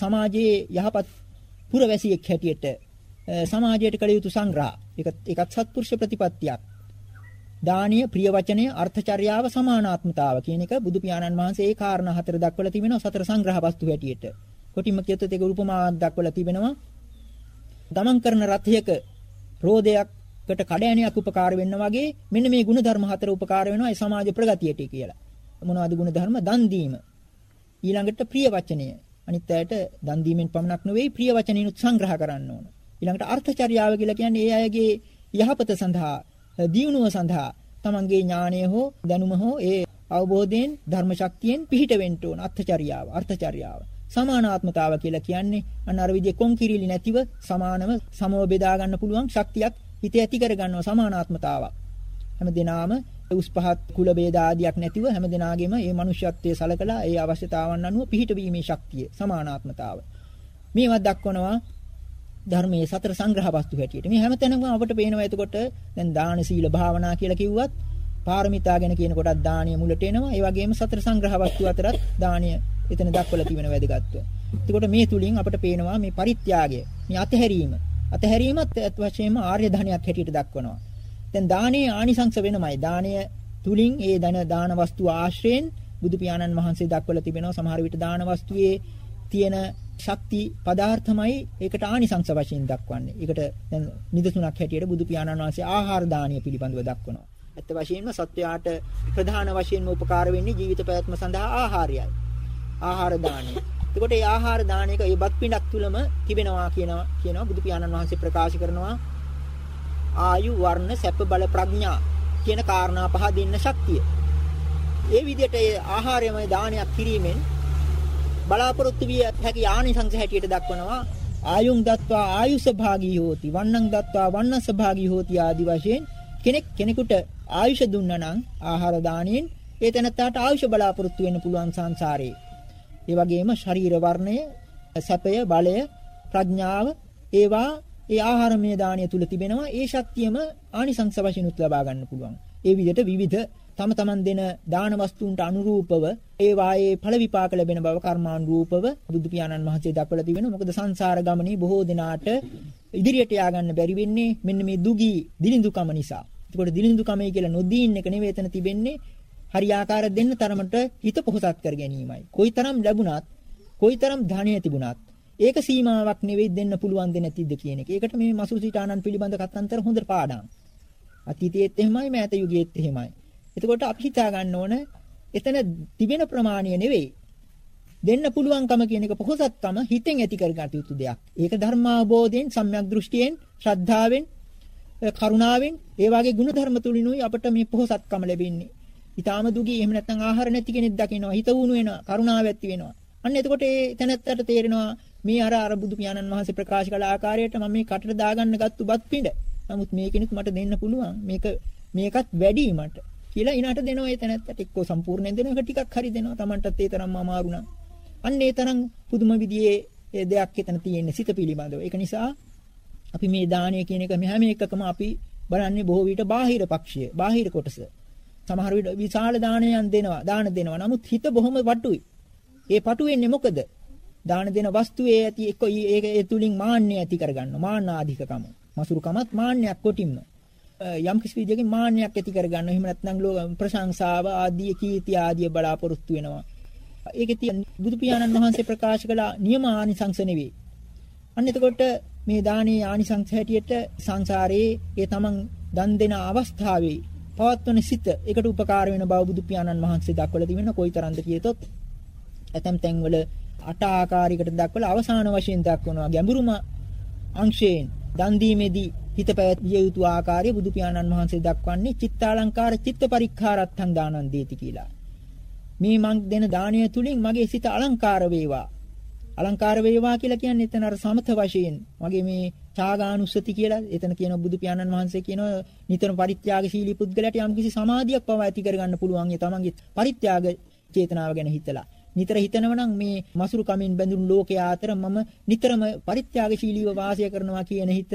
සමාජයේ යහපත් පුරවැසියෙක් හැටියට සමාජයට කළ යුතු සංග්‍රහ. ඒක ඒකත් සත්පුරුෂ ප්‍රතිපත්තියක්. දානීය ප්‍රිය වචනය අර්ථචර්යාව සමානාත්මතාව කියන එක බුදු පියාණන් වහන්සේ ඒ කාරණා හතර දක්වලා තිබෙනවා සතර සංග්‍රහ වස්තු හැටියට. කොටිම කියතොත් ඒක උපමාවක් දක්වලා තිබෙනවා. දමන් කරන රථයක රෝදයක්කට කඩෑණියක් උපකාර වෙන්න වගේ මෙන්න මේ ගුණ ධර්ම හතර උපකාර වෙනවා ඒ සමාජ ප්‍රගතියට කියලා. මොනවද ගුණ ධර්ම? දන් දීම. ඊළඟට ප්‍රිය වචනය. අනිත් අයට දන් දීමෙන් පමණක් නෙවෙයි ප්‍රිය වචනිනුත් සංග්‍රහ කරන්න ඕන. ඊළඟට අර්ථචර්යාව කියලා කියන්නේ ඒ අයගේ යහපත සඳහා, දියුණුව සඳහා තමන්ගේ ඥානය හෝ දැනුම හෝ ඒ අවබෝධයෙන් ධර්ම ශක්තියෙන් පිහිට වෙන්න ඕන අර්ථචර්යාව. අර්ථචර්යාව. සමානාත්මතාව කියලා කියන්නේ අන්න අර විදිහේ කොන්කිරිලි නැතිව සමානව සමව බෙදා ගන්න පුළුවන් ශක්තියක් හිතේ ඇති කර ගන්නවා සමානාත්මතාවක් හැම දිනාම උස් පහත් කුල ભેද ආදියක් නැතිව හැම දිනාගෙම මේ මනුෂ්‍යත්වයේ සලකලා ඒ අවශ්‍යතාවන් අනුව පිහිට වීමේ ශක්තිය සමානාත්මතාව මේවත් දක්වනවා ධර්මයේ සතර සංග්‍රහ වස්තු හැටියට. මේ හැමතැනම අපට පේනවා එතකොට දැන් දාන සීල භාවනා කියලා කිව්වත් පාරමිතා ගැන කියන කොටත් දානිය මුලට එනවා. ඒ වගේම සතර සංග්‍රහ වස්තු අතරත් දානිය එතන දක්වලා තිබෙන වැදගත්ව. එතකොට මේ තුලින් අපට පේනවා මේ පරිත්‍යාගය, මේ අතහැරීම. අතහැරීමත් අත් වශයෙන්ම ආර්ය ධනියක් හැටියට දක්වනවා. දැන් දානයේ ආනිසංස වෙනමයි. දානය තුලින් ඒ ධන දාන වස්තු ආශ්‍රයෙන් බුදු පියාණන් වහන්සේ දක්වලා තිබෙනවා සමහර විට දාන වස්තුවේ තියෙන ශක්ති පදාර්ථමයි ඒකට ආනිසංස වශයෙන් දක්වන්නේ. ඒකට දැන් නිදසුනක් හැටියට බුදු පියාණන් වහන්සේ ආහාර දානීය පිළිබඳව දක්වනවා. ඇත්ත වශයෙන්ම සත්වයාට ප්‍රධාන වශයෙන්ම උපකාර වෙන්නේ ජීවිත පැවැත්ම සඳහා ආහාරයයි. ආහාර දානය. එතකොට මේ ආහාර දානයක ඒ බත් පිඬක් තුලම තිබෙනවා කියනවා කියනවා බුදු පියාණන් වහන්සේ ප්‍රකාශ කරනවා ආයු වර්ණ සැප බල ප්‍රඥා කියන කාරණා පහ දෙන්න ශක්තිය. ඒ විදිහට ඒ ආහාරයමය දානයක් කිරීමෙන් බලාපොරොත්තු විය හැකි ආනිසංස හැටියට දක්වනවා ආයුං දත්වා ආයුෂ භාගී හෝති වන්නං දත්වා වන්නස භාගී හෝති ආදි වශයෙන් කෙනෙක් කෙනෙකුට ආයුෂ දුන්නා නම් ආහාර දාණයෙන් ඒ තැනත්තාට ආයුෂ බලාපොරොත්තු වෙන්න පුළුවන් සංසාරේ. ඒ වගේම ශරීර වර්ණය, සැපය, බලය, ප්‍රඥාව ඒවා ඒ ආහාරමය දාණය තුල තිබෙනවා. ඒ ශක්තියම ආනිසංස වශයෙන් උත් ලබා ගන්න පුළුවන්. ඒ විදිහට විවිධ තම තමන් දෙන දාන වස්තුන්ට අනුරූපව ඒ වායේ ඵල විපාක ලැබෙන බව කර්මානුරූපව බුදු පියාණන් වහන්සේ දක්වලා තිබෙනවා. මොකද සංසාර ගමනේ බොහෝ දිනාට ඉදිරියට ය아가න්න බැරි වෙන්නේ මෙන්න මේ දුගී දිලිඳුකම නිසා. ඒකට දිලිඳුකමයි කියලා නොදීන් එක නෙවෙයි එතන තිබෙන්නේ හරියාකාර දෙන්න තරමට හිත පොහසත් කර ගැනීමයි. කොයිතරම් ලැබුණත් කොයිතරම් ධානය තිබුණත් ඒක සීමාවක් නෙවෙයි දෙන්න පුළුවන් දෙ නැතිද කියන එක. ඒකට මේ මසුරු සිතානන් පිළිබඳ කතන්තර හොඳ පාඩම්. අතීතයේත් එහෙමයි මෑත යුගයේත් එහෙමයි. එතකොට අපි හිතා ගන්න ඕන එතන තිබෙන ප්‍රමාණය නෙවෙයි. දෙන්න පුළුවන්කම කියන එක පොහොසත්කම හිතෙන් ඇති කරගත යුතු දෙයක්. ඒක ධර්මාබෝධයෙන්, සම්‍යක් දෘෂ්ටියෙන්, ශ්‍රද්ධාවෙන්, කරුණාවෙන්, ඒ වගේ ගුණ ධර්ම තුලිනුයි අපට මේ පොහොසත්කම ලැබෙන්නේ. ඊටාම දුගී එහෙම නැත්නම් ආහාර නැති කෙනෙක් දකිනවා, හිත වුණු වෙනවා, කරුණාව ඇති වෙනවා. අන්න එතකොට ඒ තැනත්තට තේරෙනවා මේ අර අර බුදු පියාණන් වහන්සේ ප්‍රකාශ කළ ආකාරයට මම මේ කටට දාගන්න ගත්තු බත් පිඬ. නමුත් මේකෙනුත් මට දෙන්න පුළුවන්. මේක මේකත් වැඩි මට. කියලා ඊනට දෙනවා ඒ තැනත්තට එක්කෝ සම්පූර්ණයෙන් දෙනවා ටිකක් හරි දෙනවා. Tamanටත් ඒ තරම්ම අමාරු නම්. අන්න ඒ තරම් පුදුම විදිහේ දෙයක් එතන තියෙන්නේ සිත පිළිබඳව. ඒක නිසා අපි මේ දානය කියන එක හැම එකකම අපි බලන්නේ බොහෝ විට බාහිර පක්ෂය, බාහිර කොටස. සමහර විට විශාල දානයන් දෙනවා, දාන දෙනවා. නමුත් හිත බොහොම වටුයි. ඒ පටු වෙන්නේ මොකද? දාන දෙන වස්තුවේ ඇති එක්ක ඒ තුලින් මාන්නය ඇති කරගන්නවා. මාන්න ආධිකකම. මසුරුකමත් මාන්නයක් කොටින්ම. යම් කිසි විදියකින් මාන්නයක් ඇති කරගන්නවා. එහෙම නැත්නම් ප්‍රශංසාව ආදී කීර්ති ආදී බලාපොරොත්තු වෙනවා. ඒකේ තියෙන බුදු පියාණන් වහන්සේ ප්‍රකාශ කළ නියම ආනිසංස නෙවෙයි. අන්න එතකොට මේ දානයේ ආනිසංස හැටියට සංසාරයේ ඒ තමන් දන් දෙන අවස්ථාවේ පවත්වන සිත ඒකට උපකාර වෙන බව බුදු පියාණන් වහන්සේ දක්වලා තිබෙන කොයිතරම්ද කියතොත් ඇතම් තැන්වල අට ආකාරයකට දක්වලා අවසාන වශයෙන් දක්වනවා ගැඹුරුම අංශයෙන් දන් දීමේදී හිත පැවැතිය යුතු ආකාරය බුදු පියාණන් වහන්සේ දක්වන්නේ චිත්තාලංකාර චිත්ත පරික්ඛාරත්තං දානං දීති කියලා. මේ මං දෙන දානය තුලින් මගේ සිත අලංකාර වේවා. අලංකාර වේවා කියලා කියන්නේ එතන අර සමත වශයෙන් මගේ මේ ඡාගානුස්සති කියලා එතන කියන බුදු පියාණන් වහන්සේ කියන නිතර පරිත්‍යාගශීලී පුද්ගලයාට යම්කිසි සමාධියක් පවා ඇති කරගන්න පුළුවන් ඒ තමන්ගේ පරිත්‍යාග චේතනාව ගැන හිතලා නිතර හිතනව නම් මේ මසුරු කමින් බැඳුණු ලෝකයා අතර මම නිතරම පරිත්‍යාගශීලීව වාසය කරනවා කියන හිත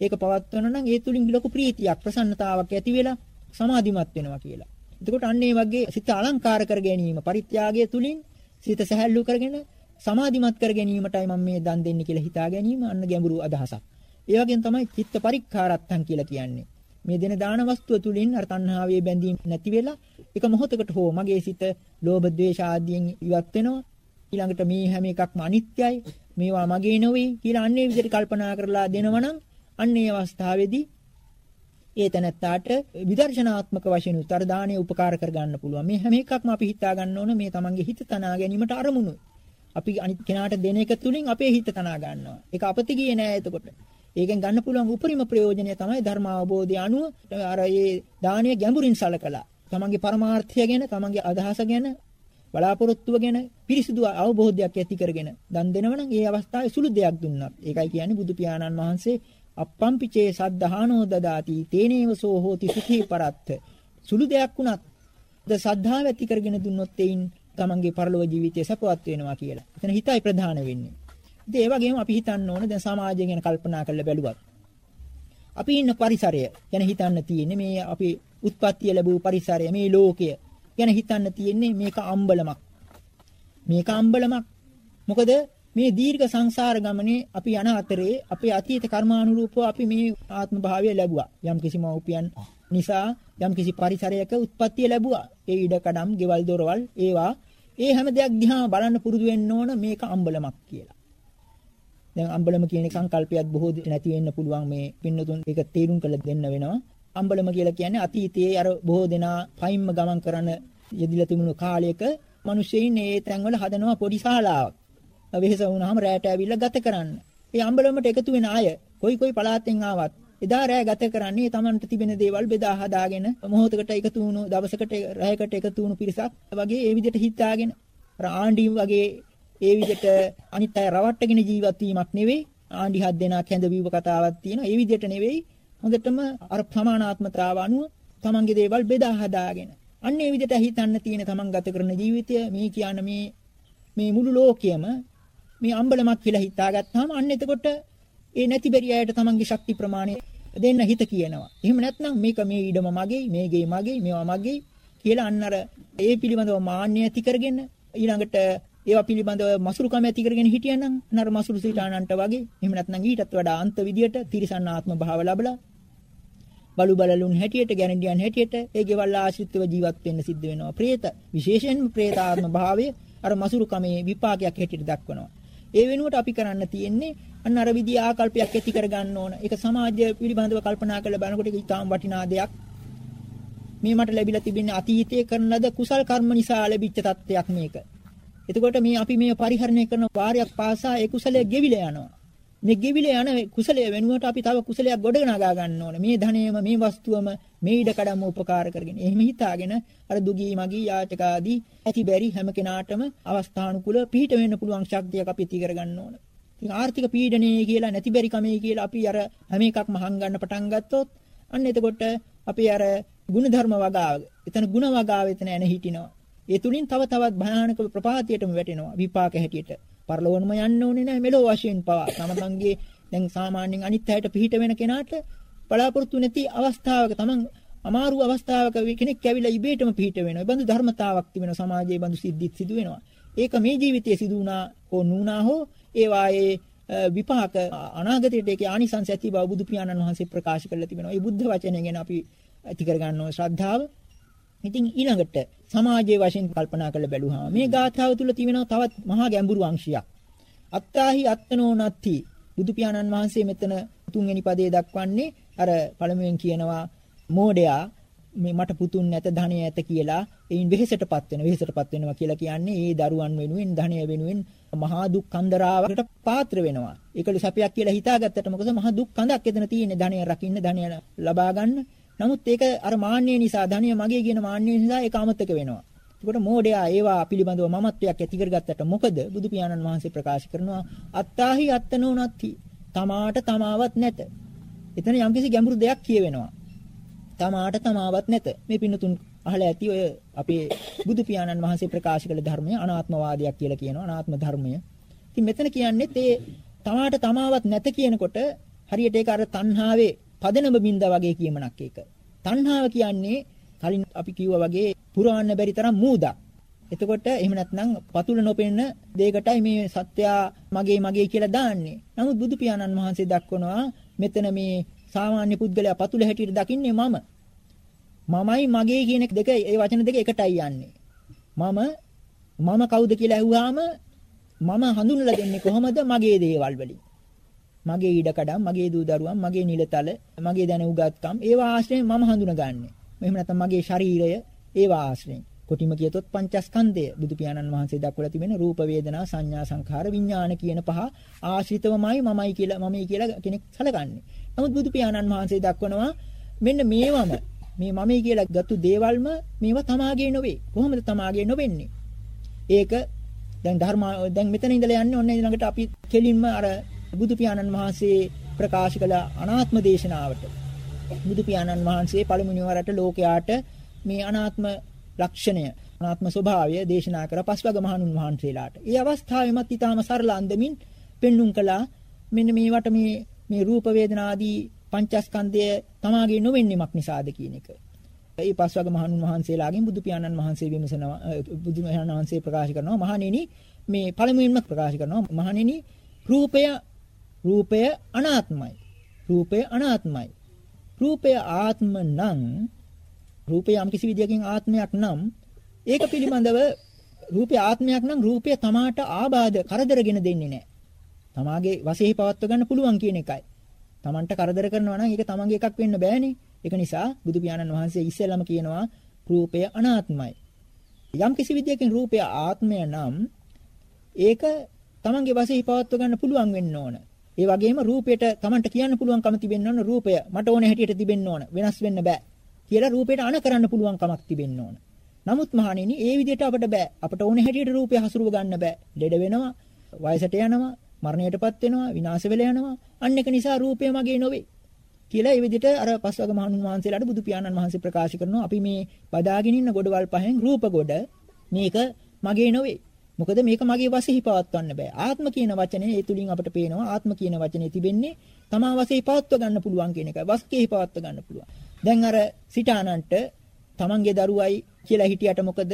ඒක පවත්වන නම් ඒ තුලින් ලොකු ප්‍රීතියක් ප්‍රසන්නතාවක් ඇති වෙලා සමාධිමත් වෙනවා කියලා. එතකොට අන්න ඒ වගේ සිත අලංකාර කර ගැනීම පරිත්‍යාගය තුලින් සිත සැහැල්ලු කරගෙන සමාධිමත් කර ගැනීමටයි මම මේ දන් දෙන්නේ කියලා හිතා ගැනීම අන්න ගැඹුරු අදහසක්. ඒ වගේම තමයි චිත්ත පරික්ඛාරත්තන් කියලා කියන්නේ. මේ දෙන දාන වස්තුව තුලින් අර තණ්හාවේ බැඳීම් නැති වෙලා එක මොහොතකට හෝ මගේ සිත ලෝභ ද්වේෂ ආදියෙන් ඉවත් වෙනවා. ඊළඟට මේ හැම එකක්ම අනිත්‍යයි. මේවා මගේ නෙවෙයි කියලා අන්නේ විදිහට කල්පනා කරලා දෙනවනම් අන්නේ අවස්ථාවේදී ඒ තැනත්තාට විදර්ශනාත්මක වශයෙන් උත්තර දාණය උපකාර කර ගන්න පුළුවන්. මේ හැම එකක්ම අපි හිතා ගන්න ඕන මේ තමන්ගේ හිත තනා ගැනීමට අරමුණුයි. අපි අනිත් කෙනාට දෙන එක තුලින් අපේ හිත තනා ගන්නවා. ඒක අපති ගියේ නෑ එතකොට. ඒකෙන් ගන්න පුළුවන් උපරිම ප්‍රයෝජනය තමයි ධර්ම අවබෝධය අනුව අර ඒ දානීය ගැඹුරින් සලකලා තමන්ගේ පරමාර්ථය ගැන තමන්ගේ අදහස ගැන බලාපොරොත්තුව ගැන පිරිසිදු අවබෝධයක් ඇති කරගෙන දන් දෙනවනම් ඒ අවස්ථාවේ සුළු දෙයක් දුන්නත් ඒකයි කියන්නේ බුදු පියාණන් වහන්සේ අප්පම්පිචේ සද්ධානෝ දදාති තේනේව සෝ හෝති සුඛී පරත්ත සුළු දෙයක් වුණත් ද සද්ධාව ඇති කරගෙන දුන්නොත් එයින් තමන්ගේ පරලෝක ජීවිතය සපවත් වෙනවා කියලා. එතන හිතයි ප්‍රධාන වෙන්නේ. ඉතින් ඒ වගේම අපි හිතන්න ඕන දැන් සමාජය ගැන කල්පනා කරලා බැලුවත්. අපි ඉන්න පරිසරය ගැන හිතන්න තියෙන්නේ මේ අපි උත්පත්ති ලැබූ පරිසරය මේ ලෝකය ගැන හිතන්න තියෙන්නේ මේක අම්බලමක්. මේක අම්බලමක්. මොකද මේ දීර්ඝ සංසාර ගමනේ අපි යන අතරේ අපේ අතීත කර්මානුරූපව අපි මේ ආත්ම භාවය ලැබුවා. යම් කිසි මව්පියන් නිසා යම් කිසි පරිසරයක උත්පත්තිය ලැබුවා. ඒ ඉඩකඩම්, ගෙවල් දොරවල් ඒවා ඒ හැම දෙයක් දිහා බලන්න පුරුදු වෙන්න ඕන මේක අම්බලමක් කියලා. දැන් අම්බලම කියන සංකල්පයක් බොහෝ නැති වෙන්න පුළුවන් මේ පින්නතුන් ඒක තේරුම් කරලා දෙන්න වෙනවා. අම්බලම කියලා කියන්නේ අතීතයේ අර බොහෝ දෙනා පයින්ම ගමන් කරන යෙදිලා තිබුණු කාලයක මිනිස්සෙයින් ඒ තැන්වල හදනවා පොඩි ශාලාවක්. වෙහෙස වුණාම රැට ඇවිල්ලා ගත කරන්න. ඒ අම්බලමට එකතු වෙන අය කොයි කොයි පළාතෙන් ආවත් එදා රැය ගත කරන්නේ Tamanට තිබෙන දේවල් බෙදා හදාගෙන මොහොතකට එකතු වුණු දවසකට රැයකට එකතු වුණු පිරිසක් වගේ ඒ විදිහට හිතාගෙන ආණ්ඩි වගේ ඒ විදිහට අනිත් අය රවට්ටගෙන ජීවත් වීමක් නෙවෙයි ආණ්ඩි හත් දෙනා කැඳවීම කතාවක් තියෙනවා ඒ විදිහට නෙවෙයි හොඳටම අර ප්‍රමාණාත්මතාව අනුව Tamanගේ දේවල් බෙදා හදාගෙන අන්න ඒ විදිහට හිතන්න තියෙන Taman ගත කරන ජීවිතය මේ කියන මේ මේ මුළු ලෝකයම මේ අම්බලමක් කියලා හිතාගත්තාම අන්න එතකොට ඒ නැති බැරි අයට තමන්ගේ ශක්ති ප්‍රමාණය දෙන්න හිත කියනවා. එහෙම නැත්නම් මේක මේ ඉඩම මගේ, මේ ගේ මගේ, මේවා මගේ කියලා අන්න අර ඒ පිළිබඳව මාන්නය ඇති කරගෙන ඊළඟට ඒවා පිළිබඳව මසුරුකම ඇති කරගෙන හිටියනම් නර මසුරු සීතානන්ට වගේ එහෙම නැත්නම් ඊටත් වඩා අන්ත විදියට තිරිසන් ආත්ම භාව ලැබලා බලු බලලුන් හැටියට ගැරන්ඩියන් හැටියට ඒ ගෙවල් ආශ්‍රිතව ජීවත් වෙන්න සිද්ධ වෙනවා. പ്രേත විශේෂයෙන්ම പ്രേත ආත්ම භාවය අර මසුරුකමේ විපාකයක් හැටියට දක්වනවා. ඒ වෙනුවට අපි කරන්න තියෙන්නේ අන්න අර විදිය ආකල්පයක් ඇති කරගන්න ඕන. ඒක සමාජය පිළිබඳව කල්පනා කරලා බලනකොට ඒක ඉතාම වටිනා දෙයක්. මේ මට ලැබිලා තිබෙන අතීතයේ කරන ලද කුසල් කර්ම නිසා ලැබිච්ච තත්ත්වයක් මේක. එතකොට මේ අපි මේ පරිහරණය කරන වාරයක් පාසා ඒ කුසලය ගෙවිලා යනවා. මේ ගෙවිලා යන කුසලය වෙනුවට අපි තව කුසලයක් ගොඩගෙන ගා ගන්න ඕනේ. මේ ධනයම මේ වස්තුවම මේ ඉඩකඩම උපකාර කරගෙන. එහෙම හිතාගෙන අර දුගී මගී යාචක ආදී ඇති බැරි හැම කෙනාටම අවස්ථානුකූල පිහිට වෙන්න පුළුවන් ශක්තියක් අපි ඇති කරගන්න ඕනේ. ඉතින් ආර්ථික පීඩනයේ කියලා නැති බැරි කමේ කියලා අපි අර හැම එකක්ම හංගන්න පටන් ගත්තොත් අන්න එතකොට අපි අර ಗುಣධර්ම වගාව. එතන ಗುಣ වගාව එතන එන හිටිනවා. ඒ තුලින් තව තවත් භයානක ප්‍රපාතියටම වැටෙනවා විපාක හැටියට. පරලෝවනම යන්න ඕනේ නැහැ මෙලෝ වශයෙන් පවා. තමන්ගේ දැන් සාමාන්‍යයෙන් අනිත් අයට පිහිට වෙන කෙනාට බලාපොරොත්තු නැති අවස්ථාවක තමන් අමාරු අවස්ථාවක කෙනෙක් ඇවිල්ලා ඉබේටම පිහිට වෙනවා. ඒ බඳු ධර්මතාවක් තිබෙන සමාජයේ බඳු සිද්ධිත් සිදු වෙනවා. ඒක මේ ජීවිතයේ සිදු වුණා හෝ නුණා හෝ ඒ වායේ විපාක අනාගතයට ඒකේ ආනිසංස ඇති බව බුදු පියාණන් වහන්සේ ප්‍රකාශ කරලා තිබෙනවා. මේ බුද්ධ වචනය ගැන අපි ඇති කර ගන්න ශ්‍රද්ධාව. ඉතින් ඊළඟට සමාජයේ වශයෙන් කල්පනා කරලා බැලුවාම මේ ගාථාව තුල තියෙනවා තවත් මහා ගැඹුරු අංශයක්. අත්තාහි අත්තනෝ නත්ති බුදු පියාණන් වහන්සේ මෙතන තුන්වෙනි පදයේ දක්වන්නේ අර පළමුවෙන් කියනවා මෝඩයා මේ මට පුතුන් නැත ධනය ඇත කියලා එයින් වෙහෙසටපත් වෙන වෙහෙසටපත් වෙනවා කියලා කියන්නේ ඒ දරුවන් වෙනුවෙන් ධනය වෙනුවෙන් මහා දුක් කන්දරාවකට පාත්‍ර වෙනවා. ඒකළු සැපයක් කියලා හිතාගත්තට මොකද මහා දුක් කඳක් එතන තියෙන්නේ ධනය රකින්න ධනය ලබා ගන්න. නමුත් ඒක අර මාන්නය නිසා ධනය මගේ කියන මාන්නය නිසා ඒක අමතක වෙනවා. ඒකට මෝඩයා ඒවා පිළිබඳව මමත්වයක් ඇති කරගත්තට මොකද බුදු පියාණන් වහන්සේ ප්‍රකාශ කරනවා අත්තාහි අත්තනෝ නත්ති. තමාට තමාවත් නැත. එතන යම්කිසි ගැඹුරු දෙයක් කියවෙනවා. තමාට තමාවත් නැත. මේ පින්නතුන් අහලා ඇති ඔය අපේ බුදු පියාණන් වහන්සේ ප්‍රකාශ කළ ධර්මය අනාත්මවාදයක් කියලා කියනවා. අනාත්ම ධර්මය. ඉතින් මෙතන කියන්නේ ඒ තමාට තමාවත් නැත කියනකොට හරියට ඒක අර තණ්හාවේ පදනම බින්දා වගේ කියමනක් ඒක. තණ්හාව කියන්නේ කලින් අපි කිව්වා වගේ පුරාන්න බැරි තරම් මූදක්. එතකොට එහෙම නැත්නම් පතුල නොපෙනෙන දෙයකටයි මේ සත්‍යා මගේ මගේ කියලා දාන්නේ. නමුත් බුදු පියාණන් වහන්සේ දක්වනවා මෙතන මේ සාමාන්‍ය පුද්ගලයා පතුල හැටියට දකින්නේ මම. මමයි මගේ කියන දෙක ඒ වචන දෙක එකටයි යන්නේ. මම මම කවුද කියලා ඇහුවාම මම හඳුන්වලා දෙන්නේ කොහොමද මගේ දේවල් වලින්. මගේ ඉඩකඩම්, මගේ දූ දරුවන්, මගේ නිලතල, මගේ දැන උගත්කම් ඒවා ආශ්‍රයෙන් මම හඳුනගන්නේ. එහෙම නැත්නම් මගේ ශරීරය ඒවා ආශ්‍රයෙන්. කොටිම කියතොත් පංචස්කන්ධය බුදු පියාණන් වහන්සේ දක්වලා තිබෙන රූප වේදනා සංඥා සංඛාර විඥාන කියන පහ ආශ්‍රිතවමයි මමයි කියලා මමයි කියලා කෙනෙක් සැලකන්නේ. නමුත් බුදු පියාණන් වහන්සේ දක්වනවා මෙන්න මේවම මේ මමයි කියලා ගත්තු දේවල්ම මේවා තමාගේ නොවේ. කොහොමද තමාගේ නොවෙන්නේ? ඒක දැන් ධර්ම දැන් මෙතන ඉඳලා යන්නේ ඔන්න ඊළඟට අපි කෙලින්ම අර බුදු පියාණන් වහන්සේ ප්‍රකාශ කළ අනාත්ම දේශනාවට. බුදු පියාණන් වහන්සේ පළමුණි වරට ලෝකයාට මේ අනාත්ම ලක්ෂණය අනාත්ම ස්වභාවය දේශනා කර පස්වග මහණුන් වහන්සේලාට. ඒ අවස්ථාවෙමත් ඊටාම සරල අන්දමින් පෙන්눔 කළා මෙන්න මේවට මේ මේ රූප වේදනා ආදී පංචස්කන්ධය තමාගේ නොවෙන්නේමක් නිසාද කියන එක. ඒ පස්වග මහණුන් වහන්සේලාගෙන් බුදු පියාණන් වහන්සේ විමසනවා බුදු පියාණන් වහන්සේ ප්‍රකාශ කරනවා මහණෙනි මේ පළමුවෙන්ම ප්‍රකාශ කරනවා මහණෙනි රූපය රූපය අනාත්මයි. රූපය අනාත්මයි. රූපය ආත්ම නම් රූපය යම් කිසි විදියකින් ආත්මයක් නම් ඒක පිළිබඳව රූපය ආත්මයක් නම් රූපය තමාට ආබාධ කරදරගෙන දෙන්නේ නැහැ. තමාගේ වශයෙන් පවත්ව ගන්න පුළුවන් කියන එකයි. Tamanට කරදර කරනවා නම් ඒක තමන්ගේ එකක් වෙන්න බෑනේ. ඒක නිසා බුදු පියාණන් වහන්සේ ඉස්සෙල්ලම කියනවා රූපය අනාත්මයි. යම් කිසි විදියකින් රූපය ආත්මය නම් ඒක තමන්ගේ වශයෙන් පවත්ව ගන්න පුළුවන් වෙන්න ඕන. ඒ වගේම රූපයට තමන්ට කියන්න පුළුවන්කම තිබෙන්න ඕන රූපය මට ඕන හැටියට තිබෙන්න ඕන. වෙනස් වෙන්න බෑ. කියලා රූපයට අණ කරන්න පුළුවන් කමක් තිබෙන්න ඕන. නමුත් මහණෙනි ඒ විදිහට අපිට බෑ. අපිට ඕන හැටියට රූපය හසුරුව ගන්න බෑ. ලෙඩ වෙනවා, වයසට යනවා, මරණයටපත් වෙනවා, විනාශ වෙලා යනවා. අන්න ඒක නිසා රූපය මගේ නොවේ. කියලා ඒ විදිහට අර පස්වග මහණුන් වහන්සේලාට බුදු පියාණන් වහන්සේ ප්‍රකාශ කරනවා අපි මේ බදාගෙන ඉන්න ගොඩවල් පහෙන් රූප ගොඩ මේක මගේ නොවේ. මොකද මේක මගේ වශයෙන් පවත්වන්න බෑ. ආත්ම කියන වචනේ ඒ තුලින් අපිට පේනවා ආත්ම කියන වචනේ තිබෙන්නේ තමා වශයෙන් පවත්ව ගන්න පුළුවන් කියන එකයි. වස්කේ පවත්ව ගන්න පුළුවන්. දැන් අර සිටානන්ට තමන්ගේ දරුවයි කියලා හිටියට මොකද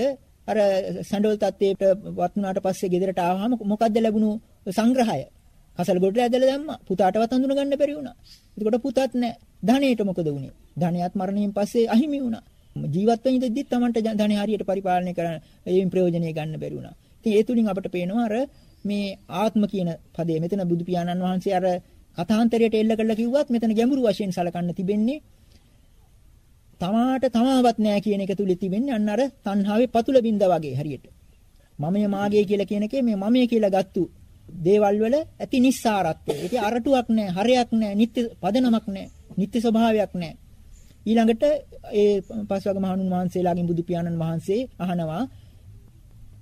අර සැඬොල් තත්ත්වයට වත් වුණාට පස්සේ ගෙදරට ආවම මොකද්ද ලැබුණු සංග්‍රහය? කසල් ගොඩට ඇදලා දැම්මා. පුතාටවත් හඳුන ගන්න බැරි වුණා. එතකොට පුතත් නැහැ. ධනෙට මොකද වුනේ? ධනයත් මරණයෙන් පස්සේ අහිමි වුණා. ජීවත් වෙන ඉඳිත් තමන්ට ධනෙ හරියට පරිපාලනය කරන්න ඒ ප්‍රයෝජනෙ ගන්න බැරි වුණා. ඉතින් ඒ තුලින් අපිට පේනවා අර මේ ආත්ම කියන පදේ මෙතන බුදු පියාණන් වහන්සේ අර කථාන්තරයට එල්ල කරලා කිව්වත් මෙතන ගැඹුරු වශයෙන් සලකන්න තිබෙන්නේ තමාට තමාවත් නෑ කියන එක තුල තිබෙන්නේ අන්න අර තණ්හාවේ පතුල බින්ද වගේ හරියට. මමයේ මාගේ කියලා කියන එකේ මේ මමයේ කියලා ගත්තු දේවල් වල ඇති නිස්සාරත්වය. ඒක අරටුවක් නෑ, හරයක් නෑ, නිත්‍ය පදනමක් නෑ, නිත්‍ය ස්වභාවයක් නෑ. ඊළඟට ඒ පස්වග මහණුන් වහන්සේලාගෙන් බුදු පියාණන් වහන්සේ අහනවා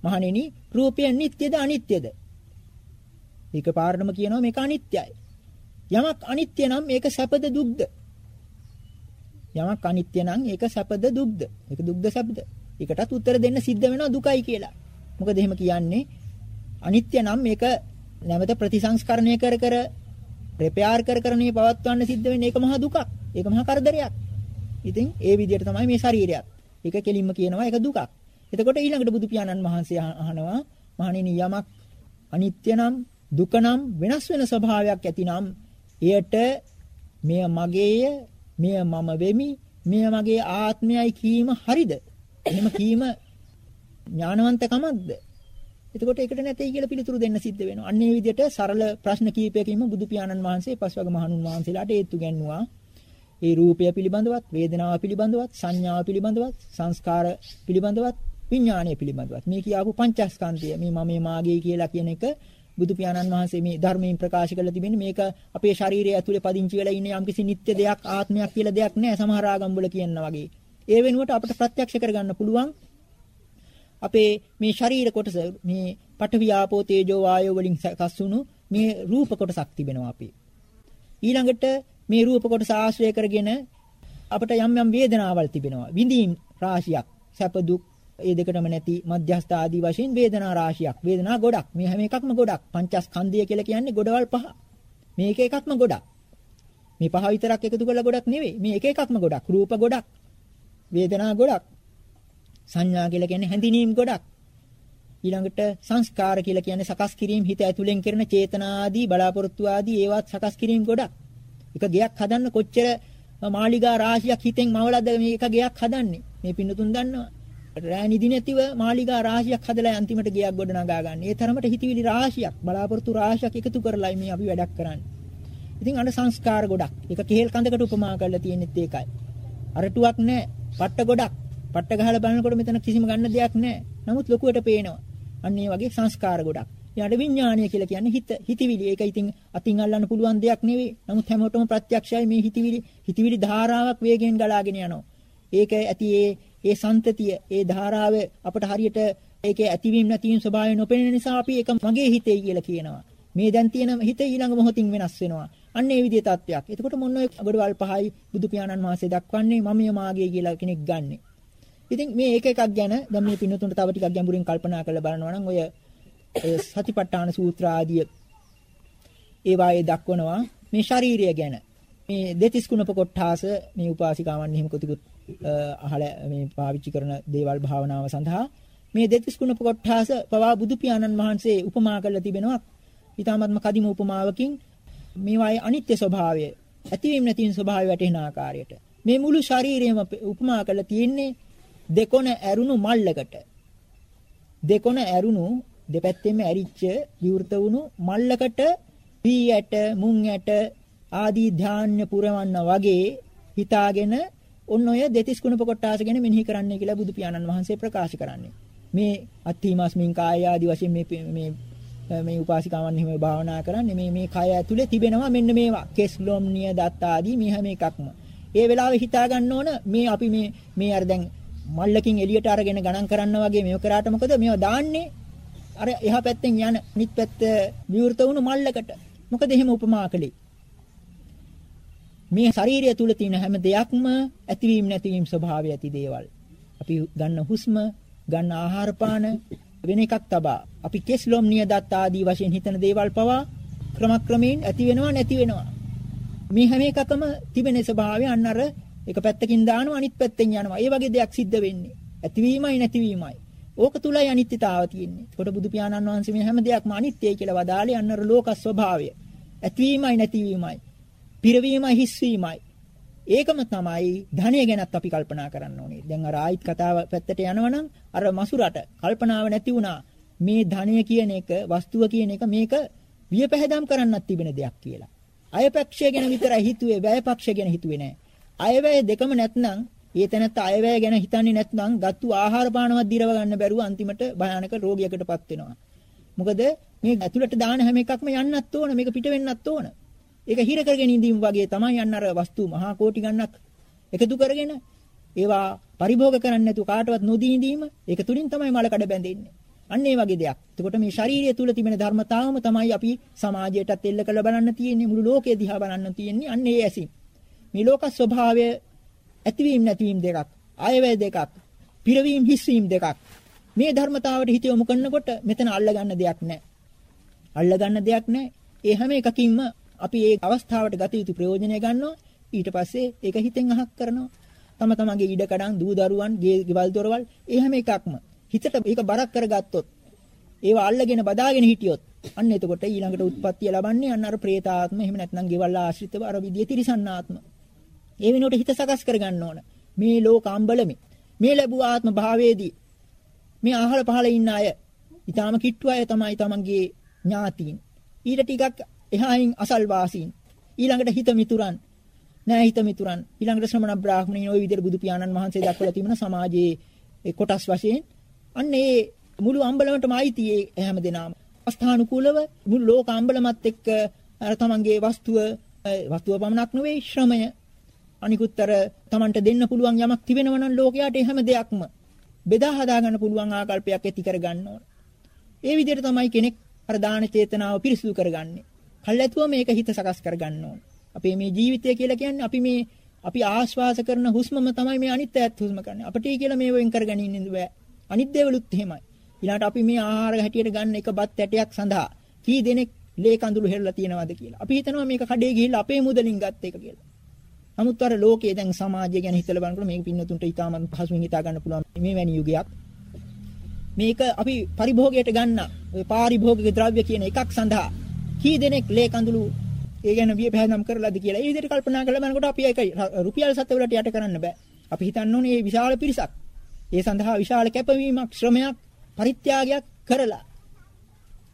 මහණෙනි රූපය නිට්ටයද අනිත්‍යද? ඒක පාරණම කියනවා මේක අනිත්‍යයි. යමක් අනිත්‍ය නම් ඒක සැපද දුක්ද? යමක් අනිත්‍ය නම් ඒක සැපද දුක්ද? ඒක දුක්ද සැපද? ඒකටත් උත්තර දෙන්න සිද්ධ වෙනවා දුකයි කියලා. මොකද එහෙම කියන්නේ අනිත්‍ය නම් මේක නැවත ප්‍රතිසංස්කරණය කර කර ප්‍රෙපෙයාර් කර කර මේ පවත්වන්න සිද්ධ වෙන්නේ ඒක මහා දුකක්. ඒක මහා කරදරයක්. ඉතින් ඒ විදිහට තමයි මේ ශරීරයත්. ඒක කෙලින්ම කියනවා ඒක දුකක්. එතකොට ඊළඟට බුදු පියාණන් වහන්සේ අහනවා මහණෙනි යමක් අනිත්‍ය නම් දුක නම් වෙනස් වෙන ස්වභාවයක් ඇතිනම් එයට මෙය මගේය මෙය මම වෙමි මෙය මගේ ආත්මයයි කීම හරිද? එහෙම කීම ඥානවන්තකමක්ද? එතකොට ඒකට නැtei කියලා පිළිතුරු දෙන්න සිද්ධ වෙනවා. අන්න ඒ විදිහට සරල ප්‍රශ්න කීපයකින්ම බුදු පියාණන් වහන්සේ පස්වග මහණුන් වහන්සේලාට ඒත්තු ගැන්නුවා ඒ රූපය පිළිබඳවත් වේදනාව පිළිබඳවත් සංඥාව පිළිබඳවත් සංස්කාර පිළිබඳවත් විඥානය පිළිබඳවත් මේ කියාපු පංචස්කන්ධය මේ මම මාගේ කියලා කියන එක බුදු පියාණන් වහන්සේ මේ ධර්මයෙන් ප්‍රකාශ කරලා තිබෙන්නේ මේක අපේ ශරීරය ඇතුලේ පදිංචි වෙලා ඉන්න යම්කිසි නිත්‍ය දෙයක් ආත්මයක් කියලා දෙයක් නැහැ සමහර ආගම් වල කියනවා වගේ. ඒ වෙනුවට අපිට ප්‍රත්‍යක්ෂ කරගන්න පුළුවන් අපේ මේ ශරීර කොටස මේ පඨවි ආපෝ තේජෝ වායෝ වලින් සකස් වුණු මේ රූප කොටසක් තිබෙනවා අපේ. ඊළඟට මේ රූප කොටස ආශ්‍රය කරගෙන අපිට යම් යම් වේදනාවල් තිබෙනවා. විඳීම් රාශියක් සැප දුක් ඒ දෙකටම නැති මධ්‍යස්ථ ආදී වශයෙන් වේදනා රාශියක්. වේදනා ගොඩක්. මේ හැම එකක්ම ගොඩක්. පංචස්කන්ධය කියලා කියන්නේ ගොඩවල් පහ. මේක එකක්ම ගොඩක්. මේ පහ විතරක් එකතු කරලා ගොඩක් නෙවෙයි. මේ එක එකක්ම ගොඩක්. රූප ගොඩක්. වේදනා ගොඩක්. සංඥා කියලා කියන්නේ හැඳිනීම් ගොඩක්. ඊළඟට සංස්කාර කියලා කියන්නේ සකස් කිරීම හිත ඇතුලෙන් කරන චේතනා ආදී බලාපොරොත්තු ආදී ඒවත් සකස් කිරීම ගොඩක්. එක ගෙයක් හදන්න කොච්චර මාලිගා රාශියක් හිතෙන් මවලද මේක ගෙයක් හදන්නේ. මේ පින්නතුන් දන්නවා. රෑ නිදි නැතිව මාලිගා රාශියක් හදලා අන්තිමට ගෙයක් ගොඩ නගා ගන්න. ඒ තරමට හිතවිලි රාශියක් බලාපොරොත්තු රාශියක් එකතු කරලා මේ අපි වැඩක් කරන්නේ. ඉතින් අර සංස්කාර ගොඩක්. ඒක කෙහෙල් කඳකට උපමා කරලා තියෙනෙත් ඒකයි. අරටුවක් නැහැ. පට්ට ගොඩක්. පට්ට ගහලා බලනකොට මෙතන කිසිම ගන්න දෙයක් නැහැ. නමුත් ලොකුවට පේනවා. අන්න ඒ වගේ සංස්කාර ගොඩක්. ඊට විඥානය කියලා කියන්නේ හිත හිතවිලි. ඒක ඉතින් අතින් අල්ලන්න පුළුවන් දෙයක් නෙවෙයි. නමුත් හැමෝටම ප්‍රත්‍යක්ෂයි මේ හිතවිලි හිතවිලි ධාරාවක් වේගයෙන් ගලාගෙන යනවා. ඒක ඇති ඒ ඒ සන්තතිය, ඒ ධාරාව අපට හරියට ඒකේ ඇතිවීම නැතිවීම ස්වභාවය නොපෙනෙන නිසා අපි ඒක මගේ හිතේ කියලා කියනවා. මේ දැන් තියෙන හිත ඊළඟ මොහොතින් වෙනස් වෙනවා. අන්න ඒ විදිහේ තත්වයක්. එතකොට මොන ඔය ගොඩවල් පහයි බුදු පියාණන් වහන්සේ දක්වන්නේ මම මාගේ කියලා කෙනෙක් ගන්නෙ. ඉතින් මේ එක එකක් ගැන දැන් මේ පින්නතුන්ට තව ටිකක් ගැඹුරින් කල්පනා කරලා බලනවා නම් ඔය සතිපට්ඨාන සූත්‍ර ආදී ඒවායේ දක්වනවා මේ ශාරීරිය ගැන. මේ දෙතිස් කුණප කොට්ටාස මේ උපාසිකාවන් එහෙම කොතිකුත් අහලා මේ පාවිච්චි කරන දේවල් භාවනාව සඳහා. මේ දෙතිස් කුණප කොට්ටාස පවා බුදු පියාණන් වහන්සේ උපමා කරලා තිබෙනවා. ඊටාත්ම කදිම උපමාවකින් මේවායේ අනිත්‍ය ස්වභාවය ඇතිවීම නැතිවීම ස්වභාවය වැටෙන ආකාරයට. මේ මුළු ශරීරයම උපමා කරලා තියෙන්නේ දෙකොන ඇරුණු මල්ලකට. දෙකොන ඇරුණු දෙපැත්තෙම ඇරිච්ච විවෘත වුණු මල්ලකට පී ඇට මුං ඇට ආදී ධාන්‍ය පුරවන්න වගේ හිතාගෙන ඔන්න ඔය දෙතිස් කුණප කොටාස ගැන මෙනෙහි කරන්න කියලා බුදු පියාණන් වහන්සේ ප්‍රකාශ කරන්නේ. මේ අත්ථීමස්මින් කාය ආදී වශයෙන් මේ මේ මේ උපාසිකාවන් හිම භාවනා කරන්නේ මේ මේ කය ඇතුලේ තිබෙනවා මෙන්න මේවා කෙස් ලොම් නිය දත් ආදී මේ හැම එකක්ම. ඒ වෙලාවේ හිතා ගන්න ඕන මේ අපි මේ මේ අර දැන් මල්ලකින් එළියට අරගෙන ගණන් කරන්න වගේ මේව කරාට මොකද මේවා දාන්නේ අර එහා පැත්තෙන් යන අනිත් පැත්ත විවෘත වුණු මල්ලකට. මොකද එහෙම උපමා කළේ. මේ ශරීරය තුල තියෙන හැම දෙයක්ම ඇතිවීම නැතිවීම ස්වභාවය ඇති දේවල්. අපි ගන්න හුස්ම, ගන්න ආහාර පාන වෙන එකක් තබා. අපි කෙස්ලොම් නියදත් ආදී වශයෙන් හිතන දේවල් පවා ක්‍රමක්‍රමයෙන් ඇති වෙනවා නැති වෙනවා. මේ හැම එකකම තිබෙන ස්වභාවය අන්න අර එක පැත්තකින් දානවා අනිත් පැත්තෙන් යනවා. ඒ වගේ දෙයක් සිද්ධ වෙන්නේ. ඇතිවීමයි නැතිවීමයි. ඕක තුලයි අනිත්‍යතාව තියෙන්නේ. ඒකට බුදු පියාණන් වහන්සේ මේ හැම දෙයක්ම අනිත්‍යයි කියලා වදාළේ අන්න අර ලෝක ස්වභාවය. ඇතිවීමයි නැතිවීමයි. පිරවීමයි හිස්වීමයි. ඒකම තමයි ධනය ගැනත් අපි කල්පනා කරන්න ඕනේ. දැන් අර ආයිත් කතාව පැත්තට යනවනම් අර මසුරට කල්පනාව නැති වුණා. මේ ධනය කියන එක වස්තුව කියන එක මේක වියපැහැදම් කරන්නත් තිබෙන දෙයක් කියලා. අයපක්ෂය ගැන විතරයි හිතුවේ වැයපක්ෂය ගැන හිතුවේ නෑ. අයවැය දෙකම නැත්නම් ඒ තැනත්ත අයවැය ගැන හිතන්නේ නැත්නම් ගත්තු ආහාර පානවත් දිරව ගන්න බැරුව අන්තිමට භයානක රෝගයකටපත් වෙනවා. මොකද මේ ඇතුළට දාන හැම එකක්ම යන්නත් ඕන මේක පිට වෙන්නත් ඕන. ඒක හිර කරගෙන ඉඳීම වගේ තමයි යන්න අර වස්තු මහා කෝටි ගණනක් එකතු කරගෙන ඒවා පරිභෝග කරන්නේ නැතුව කාටවත් නොදී ඉඳීම ඒක තුලින් තමයි මල කඩ බැඳෙන්නේ. අන්න ඒ වගේ දෙයක්. එතකොට මේ ශාරීරිය තුල තිබෙන ධර්මතාවම තමයි අපි සමාජයටත් එල්ල කළ බලන්න තියෙන්නේ මුළු ලෝකෙ දිහා බලන්න තියෙන්නේ අන්න ඒ ඇසින්. මේ ලෝක ස්වභාවය ඇතිවීම නැතිවීම දෙකක්, ආයවැය දෙකක්, පිරවීම හිස්වීම දෙකක්. මේ ධර්මතාවට හිත යොමු කරනකොට මෙතන අල්ලගන්න දෙයක් නැහැ. අල්ලගන්න දෙයක් නැහැ. ඒ හැම එකකින්ම අපි ඒ අවස්ථාවට ගත යුතු ප්‍රයෝජනය ගන්නවා. ඊට පස්සේ ඒක හිතෙන් අහක් කරනවා. තම තමන්ගේ ඉඩකඩම් දූ දරුවන් ගෙවල් දොරවල් ඒ හැම එකක්ම හිතට ඒක බරක් කරගත්තොත් ඒවා අල්ලගෙන බදාගෙන හිටියොත් අන්න එතකොට ඊළඟට උත්පත්තිය ලබන්නේ අන්න අර പ്രേතාත්ම එහෙම නැත්නම් ගෙවල් ආශ්‍රිතව අර විදිය තිරිසන්නාත්ම. ඒ වෙනුවට හිත සකස් කරගන්න ඕන. මේ ලෝක අම්බලමේ මේ ලැබුව ආත්ම භාවයේදී මේ අහල පහල ඉන්න අය ඊටාම කිට්ටු අය තමයි තමන්ගේ ඥාතීන්. ඊට ටිකක් එහායින් අසල්වාසීන්. ඊළඟට හිත මිතුරන් නෑ හිත මිතුරන් ඊළඟට ශ්‍රමණ බ්‍රාහ්මණයින් ওই විදිහට බුදු පියාණන් වහන්සේ දක්වලා තිබෙන සමාජයේ කොටස් වශයෙන් අන්න ඒ මුළු අම්බලමටම අයිති ඒ හැම දෙනාම අස්ථානුකූලව මුළු ලෝක අම්බලමත් එක්ක අර තමන්ගේ වස්තුව වස්තුව පමණක් නෙවෙයි ශ්‍රමය අනිකුත්තර තමන්ට දෙන්න පුළුවන් යමක් තිබෙනවා නම් ලෝකයට ඒ හැම දෙයක්ම බෙදා හදා ගන්න පුළුවන් ආකල්පයක් ඇති කරගන්න ඕන. ඒ විදිහට තමයි කෙනෙක් අර දාන චේතනාව පිරිසුදු කරගන්නේ. කල්ැතුව මේක හිත සකස් කරගන්න ඕන. අපේ මේ ජීවිතය කියලා කියන්නේ අපි මේ අපි ආශ්වාස කරන හුස්මම තමයි මේ අනිත්‍යයත් හුස්ම කරන්නේ. අපිට කියලා මේ වෙන් කරගෙන ඉන්න බෑ. අනිත් දේවලුත් එහෙමයි. ඊළාට අපි මේ ආහාර හැටියට ගන්න එක බත් ඇටයක් සඳහා කී දෙනෙක් ලේ කඳුළු හෙරලා තියනවද කියලා. අපි හිතනවා මේක කඩේ ගිහිල්ලා අපේ මුදලින් ගත්ත එක කියලා. නමුත් අර ලෝකයේ දැන් සමාජය ගැන හිතලා බලනකොට මේක පින්නතුන්ට ඉතාමත් පහසුවෙන් හිතා ගන්න පුළුවන් මේ වැනි යුගයක්. මේක අපි පරිභෝගයට ගන්න ඔය පාරිභෝගික ද්‍රව්‍ය කියන එකක් සඳහා කී දෙනෙක් ලේ කඳුළු ඒ ගැන විය පැහැදම් කරලාද කියලා. ඒ විදිහට කල්පනා කරලා බලනකොට අපි ඒක රුපියල් සත වලට යට කරන්න බෑ. අපි හිතන්න ඕනේ මේ විශාල පිරිසක්. ඒ සඳහා විශාල කැපවීමක්, ශ්‍රමයක්, පරිත්‍යාගයක් කරලා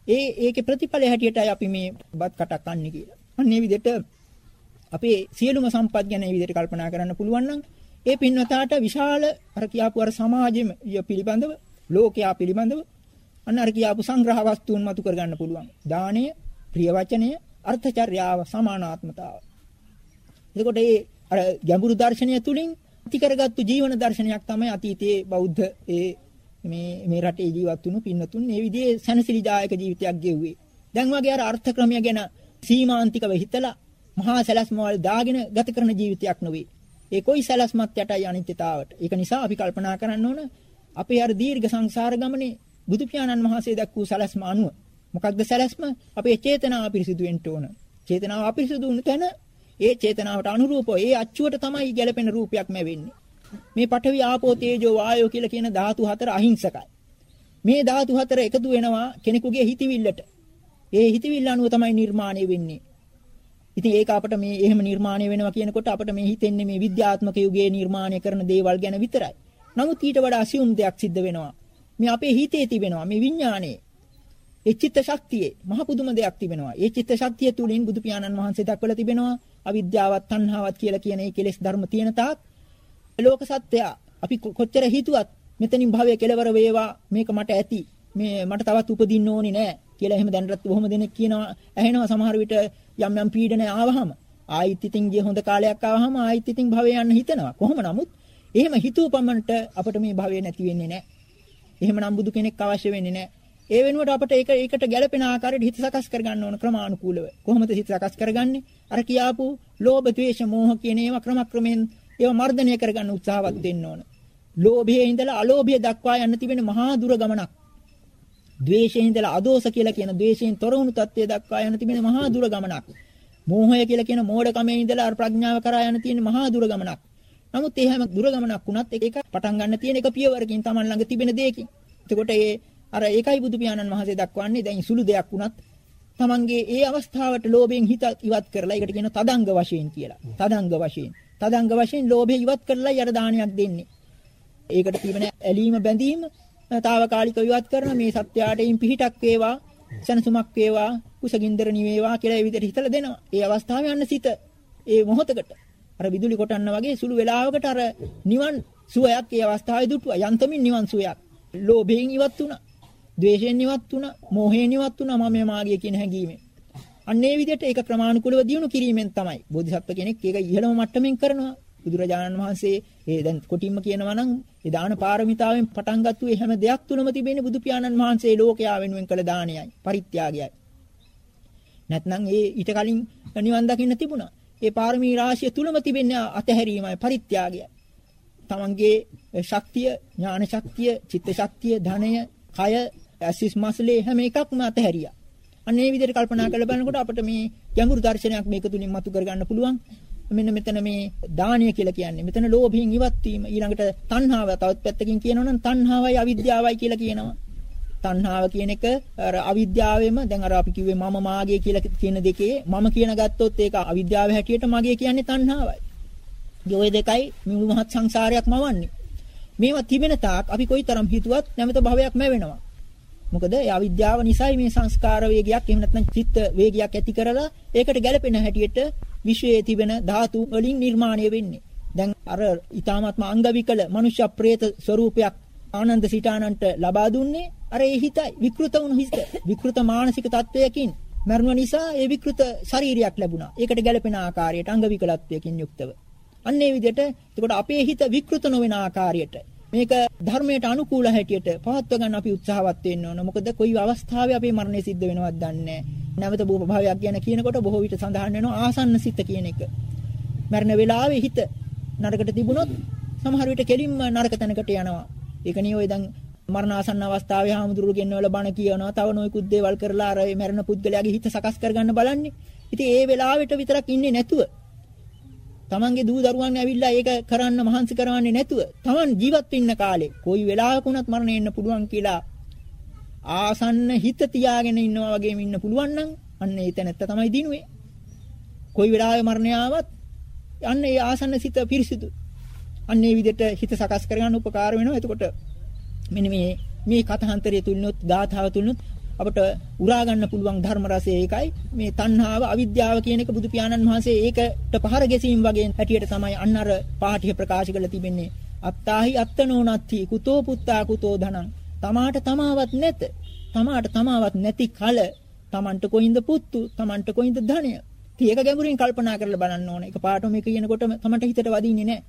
ඒ ඒකේ ප්‍රතිඵලය හැටියටයි අපි මේ බත් කටක් කන්නේ කියලා. අන්න ඒ විදිහට අපේ සියලුම සම්පත් ගැන මේ විදිහට කල්පනා කරන්න පුළුවන් නම් ඒ පින්වතාට විශාල අර කියාපු අර සමාජෙම පිළිබඳව ලෝකයා පිළිබඳව අන්න අර කියාපු සංග්‍රහ වස්තුන් මතු කරගන්න පුළුවන්. දාණය, ප්‍රිය වචනය, අර්ථචර්යාව, සමානාත්මතාව. එතකොට මේ අර ගැඹුරු දර්ශනය තුලින් ඇති කරගත්තු ජීවන දර්ශනයක් තමයි අතීතයේ බෞද්ධ ඒ මේ මේ රටේ ජීවත් වුණු පින්නතුන් මේ විදිහේ සනසිලිදායක ජීවිතයක් ගෙව්වේ. දැන් වගේ අර අර්ථ ක්‍රමය ගැන සීමාන්තිකව හිතලා මහා සැලැස්ම වල දාගෙන ගත කරන ජීවිතයක් නොවේ. ඒ කොයි සැලැස්මත් යටයි අනිත්‍යතාවට. ඒක නිසා අපි කල්පනා කරන්න ඕන අපේ අර දීර්ඝ සංසාර ගමනේ බුදු පියාණන් වහන්සේ දක්වූ සැලැස්ම අනුව මොකක්ද සැලැස්ම? අපේ චේතනාව පිරිසිදු වෙන්න ඕන. චේතනාව අපිරිසිදු වුණ තැන ඒ චේතනාවට අනුරූපව ඒ අච්චුවට තමයි ගැලපෙන රූපයක් ලැබෙන්නේ. මේ පඨවි ආපෝ තේජෝ වායෝ කියලා කියන ධාතු හතර අහිංසකයි. මේ ධාතු හතර එකතු වෙනවා කෙනෙකුගේ හිතවිල්ලට. ඒ හිතවිල්ල අනුව තමයි නිර්මාණය වෙන්නේ. ඉතින් ඒක අපිට මේ එහෙම නිර්මාණය වෙනවා කියනකොට අපිට මේ හිතෙන්නේ මේ විද්‍යාත්මක යුගයේ නිර්මාණය කරන දේවල් ගැන විතරයි. නමුත් ඊට වඩා assume දෙයක් සිද්ධ වෙනවා. මේ අපේ හිතේ තිබෙනවා මේ විඥානයේ. ඒ චිත්ත ශක්තියේ මහ පුදුම දෙයක් තිබෙනවා. ඒ චිත්ත ශක්තිය තුලින් බුදු පියාණන් වහන්සේ දක්වලා තිබෙනවා. අවිද්‍යාවත් තණ්හාවත් කියලා කියන මේ කෙලෙස් ධර්ම තියෙන තාක් ලෝක සත්‍යය. අපි කොච්චර හිතුවත් මෙතනින් භවය කෙලවර වේවා මේක මට ඇති. මේ මට තවත් උපදින්න ඕනි නෑ කියලා එහෙම දැනටත් බොහොම දෙනෙක් කියනවා. ඇහෙනවා සමහර විට යම් යම් පීඩන ආවහම. ආයිත් ඉතින් ගිය හොඳ කාලයක් ආවහම ආයිත් ඉතින් භවය යන්න හිතනවා. කොහොම නමුත් එහෙම හිතුව පමණට අපිට මේ භවය නැති වෙන්නේ නෑ. එහෙමනම් බුදු කෙනෙක් අවශ්‍ය වෙන්නේ නෑ. ඒ වෙනුවට අපිට ඒක ඒකට ගැළපෙන ආකාරයට හිත සකස් කරගන්න ඕන ක්‍රමානුකූලව. කොහොමද හිත සකස් කරගන්නේ? අර කියාපු ලෝභ, ද්වේෂ, මෝහ කියන ඒවා ක්‍රමක්‍රමයෙන් ඒවා මර්ධනය කරගන්න උත්සාහවත් වෙන්න ඕන. ලෝභයේ ඉඳලා අලෝභය දක්වා යන්න තිබෙන මහා දුර ගමනක්. ද්වේෂයේ ඉඳලා අදෝස කියලා කියන ද්වේෂයෙන් තොර වුණු தත්ත්වය දක්වා යන තිබෙන මහා දුර ගමනක්. මෝහය කියලා කියන මෝඩකමේ ඉඳලා ප්‍රඥාව කරා යන තියෙන මහා දුර ගමනක්. නමුත් ඒ හැම දුර ගමනක් වුණත් එක එක පටන් ගන්න තියෙන එක පියවරකින් Taman ළඟ තිබෙන දෙයකින්. එතකොට ඒ අර ඒකයි බුදු පියාණන් වහන්සේ දක්වන්නේ දැන් සුළු දෙයක් වුණත් තමන්ගේ ඒ අවස්ථාවට ලෝභයෙන් හිත ඉවත් කරලා ඒකට කියන තදංග වශයෙන් කියලා. තදංග වශයෙන්. තදංග වශයෙන් ලෝභය ඉවත් කරලා යර දානයක් දෙන්නේ. ඒකට තිබෙන ඇලීම බැඳීම తాවකාලික විවත් කරන මේ සත්‍යයටයින් පිහිටක් වේවා සනසුමක් වේවා කුසගින්දර නිවේවා කියලා ඒ විදිහට හිතලා දෙනවා. ඒ අවස්ථාවේ යන්න සිත ඒ මොහොතකට අර විදුලි කොටන්න වගේ සුළු වෙලාවකට අර නිවන් සුවයක් ඒ අවස්ථාවේ දුටුවා. යන්තමින් නිවන් සුවයක්. ලෝභයෙන් ඉවත් වුණා. ද්වේෂයෙන් ඉවත් වුණා. මෝහයෙන් ඉවත් වුණා මම මාගිය කියන හැඟීමෙන්. අන්න ඒ විදිහට ඒක ක්‍රමානුකූලව දියුණු කිරීමෙන් තමයි බෝධිසත්ව කෙනෙක් ඒක ඉහළම මට්ටමින් කරනවා. බුදුරජාණන් වහන්සේ ඒ දැන් කොටින්ම කියනවා නම් ඒ දාන පාරමිතාවෙන් පටන් ගත්තු ඒ හැම දෙයක් තුලම තිබෙන බුදු පියාණන් වහන්සේ ලෝකයා වෙනුවෙන් කළ දානයයි පරිත්‍යාගයයි. නැත්නම් ඒ ඊට කලින් නිවන් දකින්න තිබුණා. ඒ පාරමී රාශිය තුලම තිබෙන අතහැරීමයි පරිත්‍යාගයයි. තමන්ගේ ශක්තිය, ඥාන ශක්තිය, චිත්ත ශක්තිය, ධනය, කය, ඇසිස් මස්ලේ හැම එකක්ම අතහැරියා. අන්න ඒ විදිහට කල්පනා කරලා බලනකොට අපිට මේ ගැඹුරු දර්ශනයක් මේක තුලින් මතු කරගන්න පුළුවන්. මෙන්න මෙතන මේ දානය කියලා කියන්නේ. මෙතන ලෝභයෙන් ඉවත් වීම. ඊළඟට තණ්හාව තවත් පැත්තකින් කියනවා නම් තණ්හාවයි අවිද්‍යාවයි කියලා කියනවා. තණ්හාව කියන එක අර අවිද්‍යාවෙම දැන් අර අපි කිව්වේ මම මාගේ කියලා කියන දෙකේ මම කියන ගත්තොත් ඒක අවිද්‍යාව හැටියට මගේ කියන්නේ තණ්හාවයි. ඔය දෙකයි මුළු මහත් සංසාරයක් මවන්නේ. මේවා තිබෙන තාක් අපි කොයිතරම් හිතුවත් නැවත භවයක් මැවෙනවා. මොකද ඒ අවිද්‍යාව නිසායි මේ සංස්කාර වේගයක් එහෙම නැත්නම් චිත්ත වේගයක් ඇති කරලා ඒකට ගැළපෙන හැටියට විශ්වයේ තිබෙන ධාතු වලින් නිර්මාණය වෙන්නේ. දැන් අර ඊ타මාත්ම අංගවිකල මනුෂ්‍ය ප්‍රේත ස්වરૂපයක් ආනන්ද සිතානන්ට ලබා දුන්නේ අර ඒ හිතයි විකෘත වුණු හිත විකෘත මානසික තත්වයකින් මරණ නිසා ඒ විකෘත ශරීරයක් ලැබුණා. ඒකට ගැළපෙන ආකාරයට අංගවිකලත්වයකින් යුක්තව. අන්න ඒ විදිහට එතකොට අපේ හිත විකෘත නොවන ආකාරයට මේක ධර්මයට අනුකූල හැටියට පවත්ව ගන්න අපි උත්සාහවත් වෙන්න ඕන. මොකද කොයි අවස්ථාවේ අපේ මරණය සිද්ධ වෙනවද දන්නේ නැවත භවයක් ගැන කියනකොට බොහෝ විට සඳහන් වෙනවා ආසන්න සිත කියන එක. මරණ වෙලාවේ හිත නරකට තිබුණොත් සමහර විට කෙලින්ම නරක තැනකට යනවා. ඒක නිය ඔය දැන් මරණාසන්න අවස්ථාවේ හාමුදුරුවෝ ගෙන්නවල බණ කියනවා. තව නොයෙකුත් දේවල් කරලා අර මරණ පුද්ගලයාගේ හිත සකස් කරගන්න බලන්නේ. ඉතින් ඒ වෙලාවට විතරක් ඉන්නේ නැතුව තමන්ගේ දූ දරුවන් ඇවිල්ලා ඒක කරන්න මහන්සි කරවන්නේ නැතුව තමන් ජීවත් වෙන්න කාලේ කොයි වෙලාවක වුණත් මරණය එන්න පුළුවන් කියලා ආසන්න හිත තියාගෙන ඉන්නවා වගේම ඉන්න පුළුවන් නම් අන්න ඒ තැනත්ත තමයි දිනුවේ. කොයි වෙලාවෙ මරණය ආවත් අන්න ඒ ආසන්න සිත පිරිසිදු. අන්න ඒ විදිහට හිත සකස් කරගන්න උපකාර වෙනවා. එතකොට මෙන්න මේ මේ කථාන්තරය තුලිනුත් ධාතාව තුලිනුත් අපට උරා ගන්න පුළුවන් ධර්ම රසය ඒකයි. මේ තණ්හාව අවිද්‍යාව කියන එක බුදු පියාණන් වහන්සේ ඒකට පහර ගැසීම් වගේ හැටියට තමයි අන්න අර පාඨය ප්‍රකාශ කරලා තිබෙන්නේ. අත්තාහි අත්තනෝනත්ති කුතෝ පුත්තා කුතෝ ධනං. තමාට තමාවත් නැත. තමාට තමාවත් නැති කල. තමන්ට කොයින්ද පුත්තු තමන්ට කොයින්ද ධනය? ඒක ගැඹුරින් කල්පනා කරලා බලන්න ඕනේ. ඒක පාඨම මේක කියනකොට තමන්ට හිතට වදින්නේ නැහැ.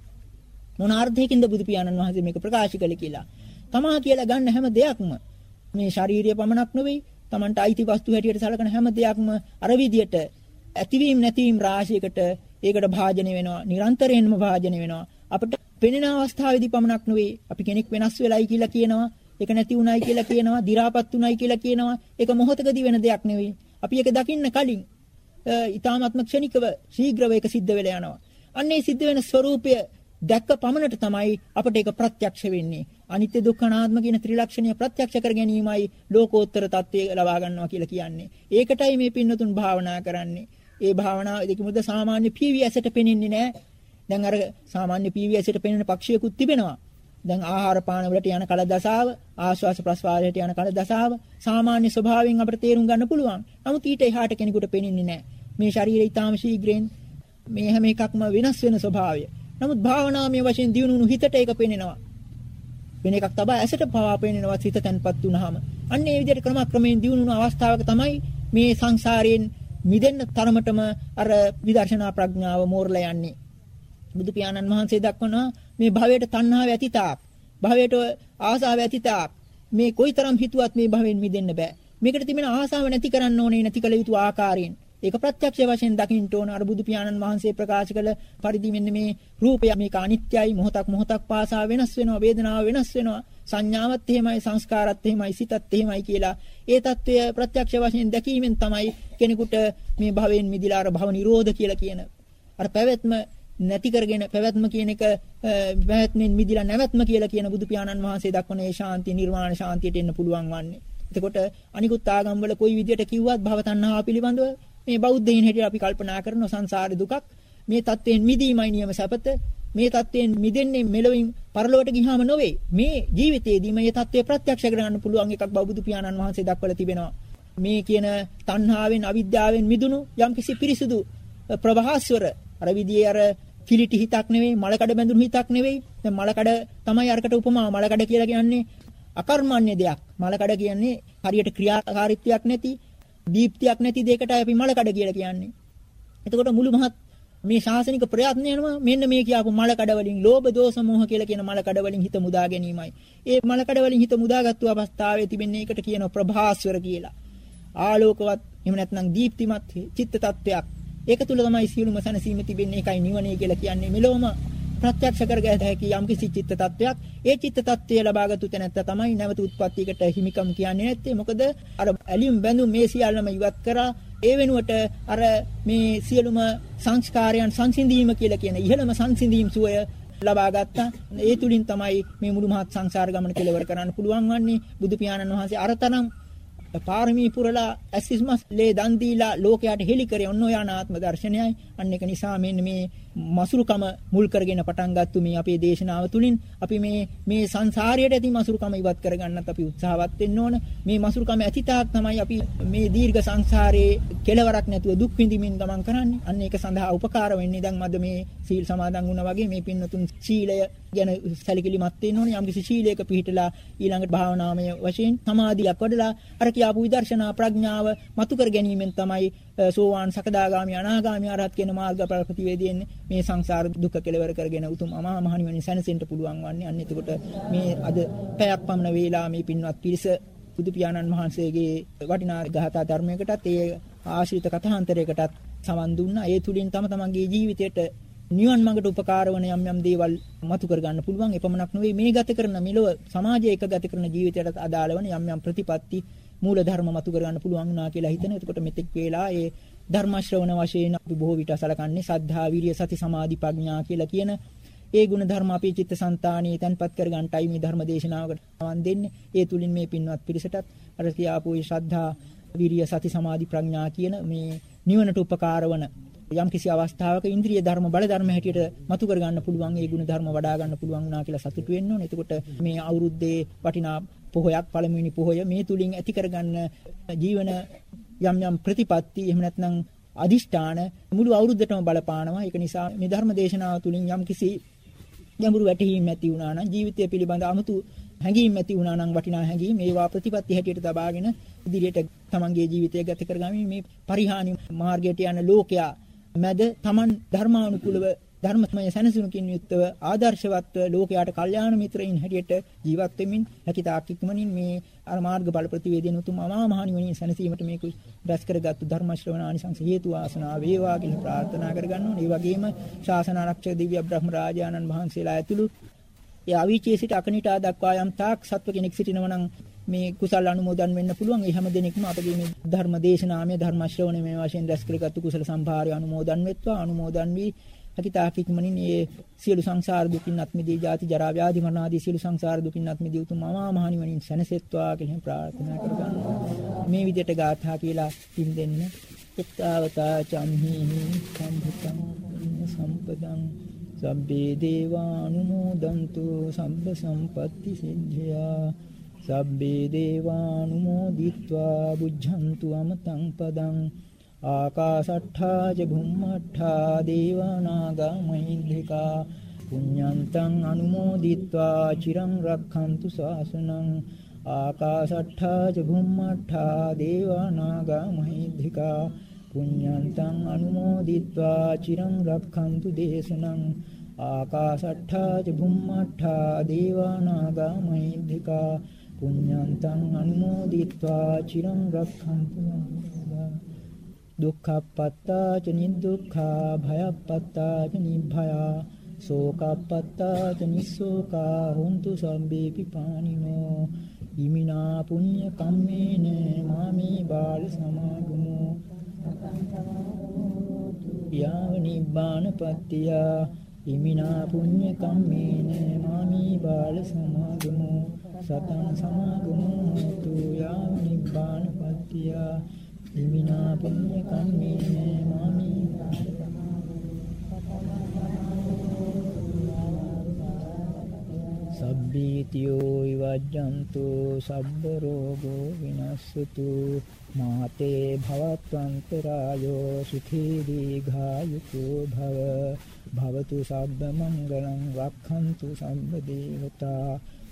මොන අර්ථයකින්ද බුදු පියාණන් වහන්සේ මේක ප්‍රකාශ කළේ කියලා? තමා කියලා ගන්න හැම දෙයක්ම මේ ශාරීරිය පමණක් නෙවෙයි Tamanට අයිති වස්තු හැටියට සලකන හැම දෙයක්ම අර විදියට ඇතිවීම නැතිවීම රාශියකට ඒකට භාජනය වෙනවා නිරන්තරයෙන්ම භාජනය වෙනවා. අපිට පෙනෙන අවස්ථාවේදී පමණක් නෙවෙයි අපි කෙනෙක් වෙනස් වෙලයි කියලා කියනවා ඒක නැති උනායි කියලා කියනවා දි รา පත් උනායි කියලා කියනවා ඒක මොහොතකදී වෙන දෙයක් නෙවෙයි. අපි ඒක දකින්න කලින් ඊ타මාත්ම ක්ෂණිකව ශීඝ්‍රව ඒක සිද්ධ වෙලා යනවා. අන්නේ සිද්ධ වෙන ස්වરૂපය දැක්ක පමණට තමයි අපට ඒක ප්‍රත්‍යක්ෂ වෙන්නේ. අනිත්‍ය දුක්ඛ අනාත්ම කියන ත්‍රිලක්ෂණය ප්‍රත්‍යක්ෂ කර ගැනීමයි ලෝකෝත්තර தත්ත්වය ලබා ගන්නවා කියලා කියන්නේ. ඒකටයි මේ පින්නතුන් භාවනා කරන්නේ. ඒ භාවනාව දෙකමුද සාමාන්‍ය PVSට පෙනෙන්නේ නැහැ. දැන් අර සාමාන්‍ය PVSට පෙනෙන පක්ෂියකුත් තිබෙනවා. දැන් ආහාර පාන වලට යන කල දසාව, ආශ්වාස ප්‍රශ්වාසයට යන කල දසාව සාමාන්‍ය ස්වභාවයෙන් අපිට තේරුම් ගන්න පුළුවන්. නමුත් ඊට එහාට කෙනෙකුට පෙනෙන්නේ නැහැ. මේ ශරීරය ඊටාම ශීඝ්‍රයෙන් මේ හැම එකක්ම වෙනස් වෙන ස්වභාවය. නමුත් භාවනාමය වශයෙන් දියුණුණු හිතට ඒක පෙනෙනවා. වෙන එකක් තමයි ඇසට පවා පේනනවා සිත තැන්පත් වුනහම. අන්න ඒ විදිහට ක්‍රමක්‍රමයෙන් දියුණුන අවස්ථාවක තමයි මේ සංසාරයෙන් මිදෙන්න තරමටම අර විදර්ශනා ප්‍රඥාව මෝරලා යන්නේ. බුදු පියාණන් වහන්සේ දක්වනවා මේ භවයට තණ්හාව ඇති තාක් භවයට ආසාව ඇති තාක් මේ කොයිතරම් හිතුවත් මේ භවෙන් මිදෙන්න බෑ. මේකට තිබෙන ආසාව නැති කරන්න ඕනේ නැති කළ යුතු ආකාරයෙන්. ඒක ප්‍රත්‍යක්ෂ වශයෙන් දකින්න ඕන. අර බුදු පියාණන් වහන්සේ ප්‍රකාශ කළ පරිදි මෙන්න මේ රූපය මේක අනිත්‍යයි. මොහොතක් මොහොතක් පාසා වෙනස් වෙනවා වේදනාව වෙනස් වෙනවා. සංඥාවත් එහෙමයි සංස්කාරත් එහෙමයි සිතත් එහෙමයි කියලා. ඒ తත්වය ප්‍රත්‍යක්ෂ වශයෙන් දැකීමෙන් තමයි කෙනෙකුට මේ භවයෙන් මිදිලා අර භව නිරෝධ කියලා කියන අර පැවැත්ම නැති කරගෙන පැවැත්ම කියන එක පැවැත්මෙන් මිදිලා නැවැත්ම කියලා කියන බුදු පියාණන් වහන්සේ දක්වන ඒ ශාන්ති නිර්වාණ ශාන්තියට එන්න පුළුවන් වන්නේ. එතකොට අනිකුත් ආගම් වල කොයි විදියට කිව්වත් භව තණ්හාව පිළිබඳව මේ බෞද්ධයින් හැටියට අපි කල්පනා කරන සංසාර දුකක්. මේ தත්ත්වයෙන් මිදීමයි නියම සැපත. මේ தත්ත්වයෙන් මිදෙන්නේ මෙලොවින් පරලොවට ගියාම නොවේ. මේ ජීවිතයේදී මේ தත්ත්වය ප්‍රත්‍යක්ෂ කරගන්න පුළුවන් එකක් බෞද්ධ පියාණන් වහන්සේ දක්වලා තිබෙනවා. මේ කියන තණ්හාවෙන් අවිද්‍යාවෙන් මිදුණු යම්කිසි පිරිසුදු ප්‍රභාස්වර අර විදියේ අර කිලිටි හිතක් නෙවෙයි මලකඩ බැඳුණු හිතක් නෙවෙයි. දැන් මලකඩ තමයි අරකට උපමා. මලකඩ කියලා කියන්නේ අකර්මණ්‍ය දෙයක්. මලකඩ කියන්නේ හරියට ක්‍රියාකාරීත්වයක් නැති දීප්තියක් නැති දෙයකටයි අපි මලකඩ කියලා කියන්නේ එතකොට මුළු මහත් මේ ශාසනික ප්‍රයත්නයම මෙන්න මේ කියපු මලකඩ වලින් ලෝභ දෝෂ මෝහ කියලා කියන මලකඩ වලින් හිත මුදා ගැනීමයි ඒ මලකඩ වලින් හිත මුදාගත්තු අවස්ථාවේ තිබෙන්නේ ඒකට කියනවා ප්‍රභාස්වර කියලා ආලෝකවත් එහෙම නැත්නම් දීප්තිමත් චිත්ත tattයක් ඒක තුල තමයි සියලුම සැනසීම තිබෙන්නේ. ඒකයි නිවනේ කියලා කියන්නේ. මෙලොවම ප්‍රත්‍යක්ෂ කරගත හැකි යම්කිසි චිත්ත tattයක් ඒ චිත්ත tattය ලබාගත්තු තැනැත්තා තමයි නැවත උත්පත්තියකට හිමිකම් කියන්නේ නැත්තේ මොකද අර ඇලියුම් බැඳුම් මේ සියල්ලම ඉවත් කරා ඒ වෙනුවට අර මේ සියලුම සංස්කාරයන් සංසිඳීම කියලා කියන ඉහළම සංසිඳීම් සුවය ලබා ගත්තා. ඒ තුලින් තමයි මේ මුළු මහත් සංසාර ගමන කෙලවර කරන්න පුළුවන් වන්නේ. බුදු පියාණන් වහන්සේ අරතරම් පාරමී පුරලා ඇසිස්මස් ලේ දන් දීලා ලෝකයට හෙළි කරේ ඔන්න ඔය අනාත්ම දර්ශනයයි. අන්න ඒක නිසා මෙන්න මේ මසුරුකම මුල් කරගෙන පටන් ගත්තු මේ අපේ දේශනාව තුලින් අපි මේ මේ සංසාරයට ඇති මසුරුකම ඉවත් කරගන්නත් අපි උත්සාහවත් වෙන්න ඕන. මේ මසුරුකම ඇතිතාක් තමයි අපි මේ දීර්ඝ සංසාරයේ කෙලවරක් නැතුව දුක් විඳින්මින් ගමන් කරන්නේ. අන්න ඒක සඳහා උපකාර වෙන්නේ දැන් මද මේ සීල් සමාදන් වුණා වගේ මේ පින්නතුන් සීලය ගැන සැලකිලිමත් වෙන්න ඕනේ. යම්කිසි සීලයක පිළිහිටලා ඊළඟට භාවනාමය වශයෙන් සමාධියක් වඩලා අර කියාපු විදර්ශනා ප්‍රඥාව මතු කර ගැනීමෙන් තමයි සෝවාන් සකදාගාමි අනාගාමි අරහත් කියන මාර්ගඵල ප්‍රතිවේදයෙන් මේ සංසාර දුක කෙලවර කරගෙන උතුම් අමා මහ නිවනින් සැනසෙන්න පුළුවන් වන්නේ. අන්න එතකොට මේ අද පැයක් පමණ වේලා මේ පින්වත් පිරිස බුදු පියාණන් වහන්සේගේ වටිනා ගාථා ධර්මයකටත් ඒ ආශ්‍රිත කථාන්තරයකටත් සමන් දුන්නා. ඒ තුලින් තම තමන්ගේ ජීවිතයට නිවන් මඟට උපකාර වන යම් යම් දේවල් මතු කර ගන්න පුළුවන්. එපමණක් නෙවෙයි මේ ගත කරන මෙලොව සමාජයේ එක ගත කරන ජීවිතයට අදාළ වන යම් යම් ප්‍රතිපatti මූල ධර්ම මතු කර ගන්න පුළුවන් වුණා කියලා හිතන. එතකොට මෙතෙක් වේලා ඒ ධර්ම ශ්‍රවණ වශයෙන් අපි බොහෝ විට සලකන්නේ සද්ධා විරිය සති සමාධි ප්‍රඥා කියලා කියන ඒ ගුණ ධර්ම අපේ චිත්තසංතානිය තන්පත් කර ගන්නටයි මේ ධර්ම දේශනාවකට වන් දෙන්නේ. ඒ තුලින් මේ පින්වත් පිරිසටත් අර කියාපු ඒ ශ්‍රද්ධා විරිය සති සමාධි ප්‍රඥා කියන මේ නිවනට උපකාර වන යම් කිසි අවස්ථාවක ඉන්ද්‍රිය ධර්ම බල ධර්ම හැටියට මතු කර ගන්න පුළුවන් ඒ ගුණ ධර්ම වඩා ගන්න පුළුවන් නා කියලා සතුටු වෙන්න ඕනේ. එතකොට මේ අවුරුද්දේ වටිනා පොහොයක් පළමුවෙනි පොහොය මේ තුලින් ඇති කරගන්න ජීවන යම් යම් ප්‍රතිපatti එහෙම නැත්නම් අදිෂ්ඨාන මුළු අවුරුද්දටම බලපානවා. ඒක නිසා මේ ධර්ම දේශනාව තුලින් යම් කිසි ගැඹුරු වැටහීම් ඇති වුණා නම් ජීවිතය පිළිබඳ 아무තු හැඟීම් ඇති වුණා නම් වටිනා හැඟීම් ඒවා ප්‍රතිපත්ති හැටියට තබාගෙන ඉදිරියට තමන්ගේ ජීවිතය ගත කරගමින් මේ පරිහානි මාර්ගයට යන ලෝකයා මැද තමන් ධර්මානුකූලව ධර්මමය සැනසුණකින් යුක්තව ආදර්ශවත්ව ලෝකයට කල්යාණ මිත්‍රයින් හැටියට ජීවත් වෙමින් හැකිතාක් ඉක්මනින් මේ අර මාර්ගඵල ප්‍රතිවේදීන උතුම් අමා මහ නිවනින් සැනසීමට මේක රැස් කරගත්තු ධර්ම ශ්‍රවණ ආනිසංස හේතු වාසනා වේවා කියලා ප්‍රාර්ථනා කරගන්න ඕනේ. ඒ වගේම ශාසන ආරක්ෂක දිව්‍ය බ්‍රහ්ම රාජානන් වහන්සේලා ඇතුළු ඒ අවීචයේ සිට අකනිටා දක්වා යම් තාක් සත්ව කෙනෙක් සිටිනවා නම් මේ කුසල අනුමෝදන් වෙන්න පුළුවන්. ඒ හැම දිනෙකම අපගේ මේ ධර්ම දේශනාමය ධර්ම ශ්‍රවණය මේ වශයෙන් රැස් කරගත්තු කුසල සම්භාරය අනුමෝදන් වෙත්වා. අනුමෝදන් වී හැකිතාක් ඉක්මනින් මේ සියලු සංසාර දුකින් අත් මිදී ජාති ජරා ව්‍යාධි මරණ ආදී සියලු සංසාර දුකින් අත් මිදී උතුම් අමා මහ නිවනින් සැනසෙත්වා කියලා ප්‍රාර්ථනා කරගන්නවා. මේ විදිහට ගාථා කියලා පින් දෙන්න. එත්තාවතා චම්හි සම්භතං සම්පදං සබ්බේ දේවානුමෝදන්තු සම්බ සම්පatti සිද්ධියා සබ්බේ දේවානුමෝදිත්වා බුද්ධන්තු අමතං පදං ආකාශට්ඨා ච භුම්මට්ඨා දේවානාගා මහින්దికා පුඤ්ඤන්තං අනුමෝදිත්වා චිරං රක්ඛන්තු ශාසනං ආකාශට්ඨා ච භුම්මට්ඨා දේවානාගා මහින්దికා පුඤ්ඤන්තං අනුමෝදිත්වා චිරං රක්ඛන්තු දේශනං ආකාශට්ඨා ච භුම්මට්ඨා දේවානාගා මහින්దికා පුඤ්ඤන්තං අනුමෝදිත්වා චිරං රක්ඛන්තු දුක්ඛප්පත්තා ච නිදුක්ඛා භයප්පත්තා ච නිභයා සෝකප්පත්තා ච නිස්සෝකා හුන්තු සම්බේපි පානිනෝ ඉමිනා පුඤ්ඤ කම්මේන මාමේ බාල සමාගමෝ යාව නිබ්බානපත්තිය ඉමිනා පුඤ්ඤ කම්මේන මාමේ බාල සමාගමෝ සතං සමාගමෝ තු යාව නිබ්බානපත්තිය ඉමිනා පුඤ්ඤ කම්මේන මාමි. පීතියෝ විවජ්ජන්තු සබ්බ රෝගෝ විනස්සතු. මාතේ භවත්වන්තරායෝ සුඛී දීඝායුකෝ භව. භවතු සබ්බ මංගලං රක්ඛන්තු සම්බ දේවතා.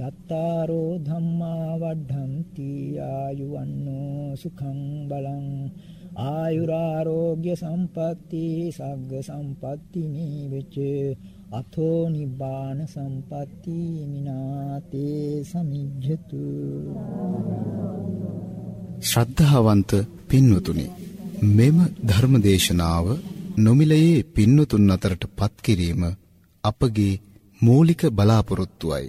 චත්තාරෝ ධම්මා වඩ්ඩಂತಿ ආයුවන්නෝ සුඛං බලං ආයුරාෝග්‍ය සම්පatti සග්ග සම්පatti නීවච අතෝ නිබ්බාන සම්පatti මිනාතේ සමිජ්ජතු ශ්‍රද්ධාවන්ත පින්වතුනි මෙම ධර්මදේශනාව නොමිලයේ පින්වතුන් අතරට පත් කිරීම අපගේ මූලික බලාපොරොත්තුවයි.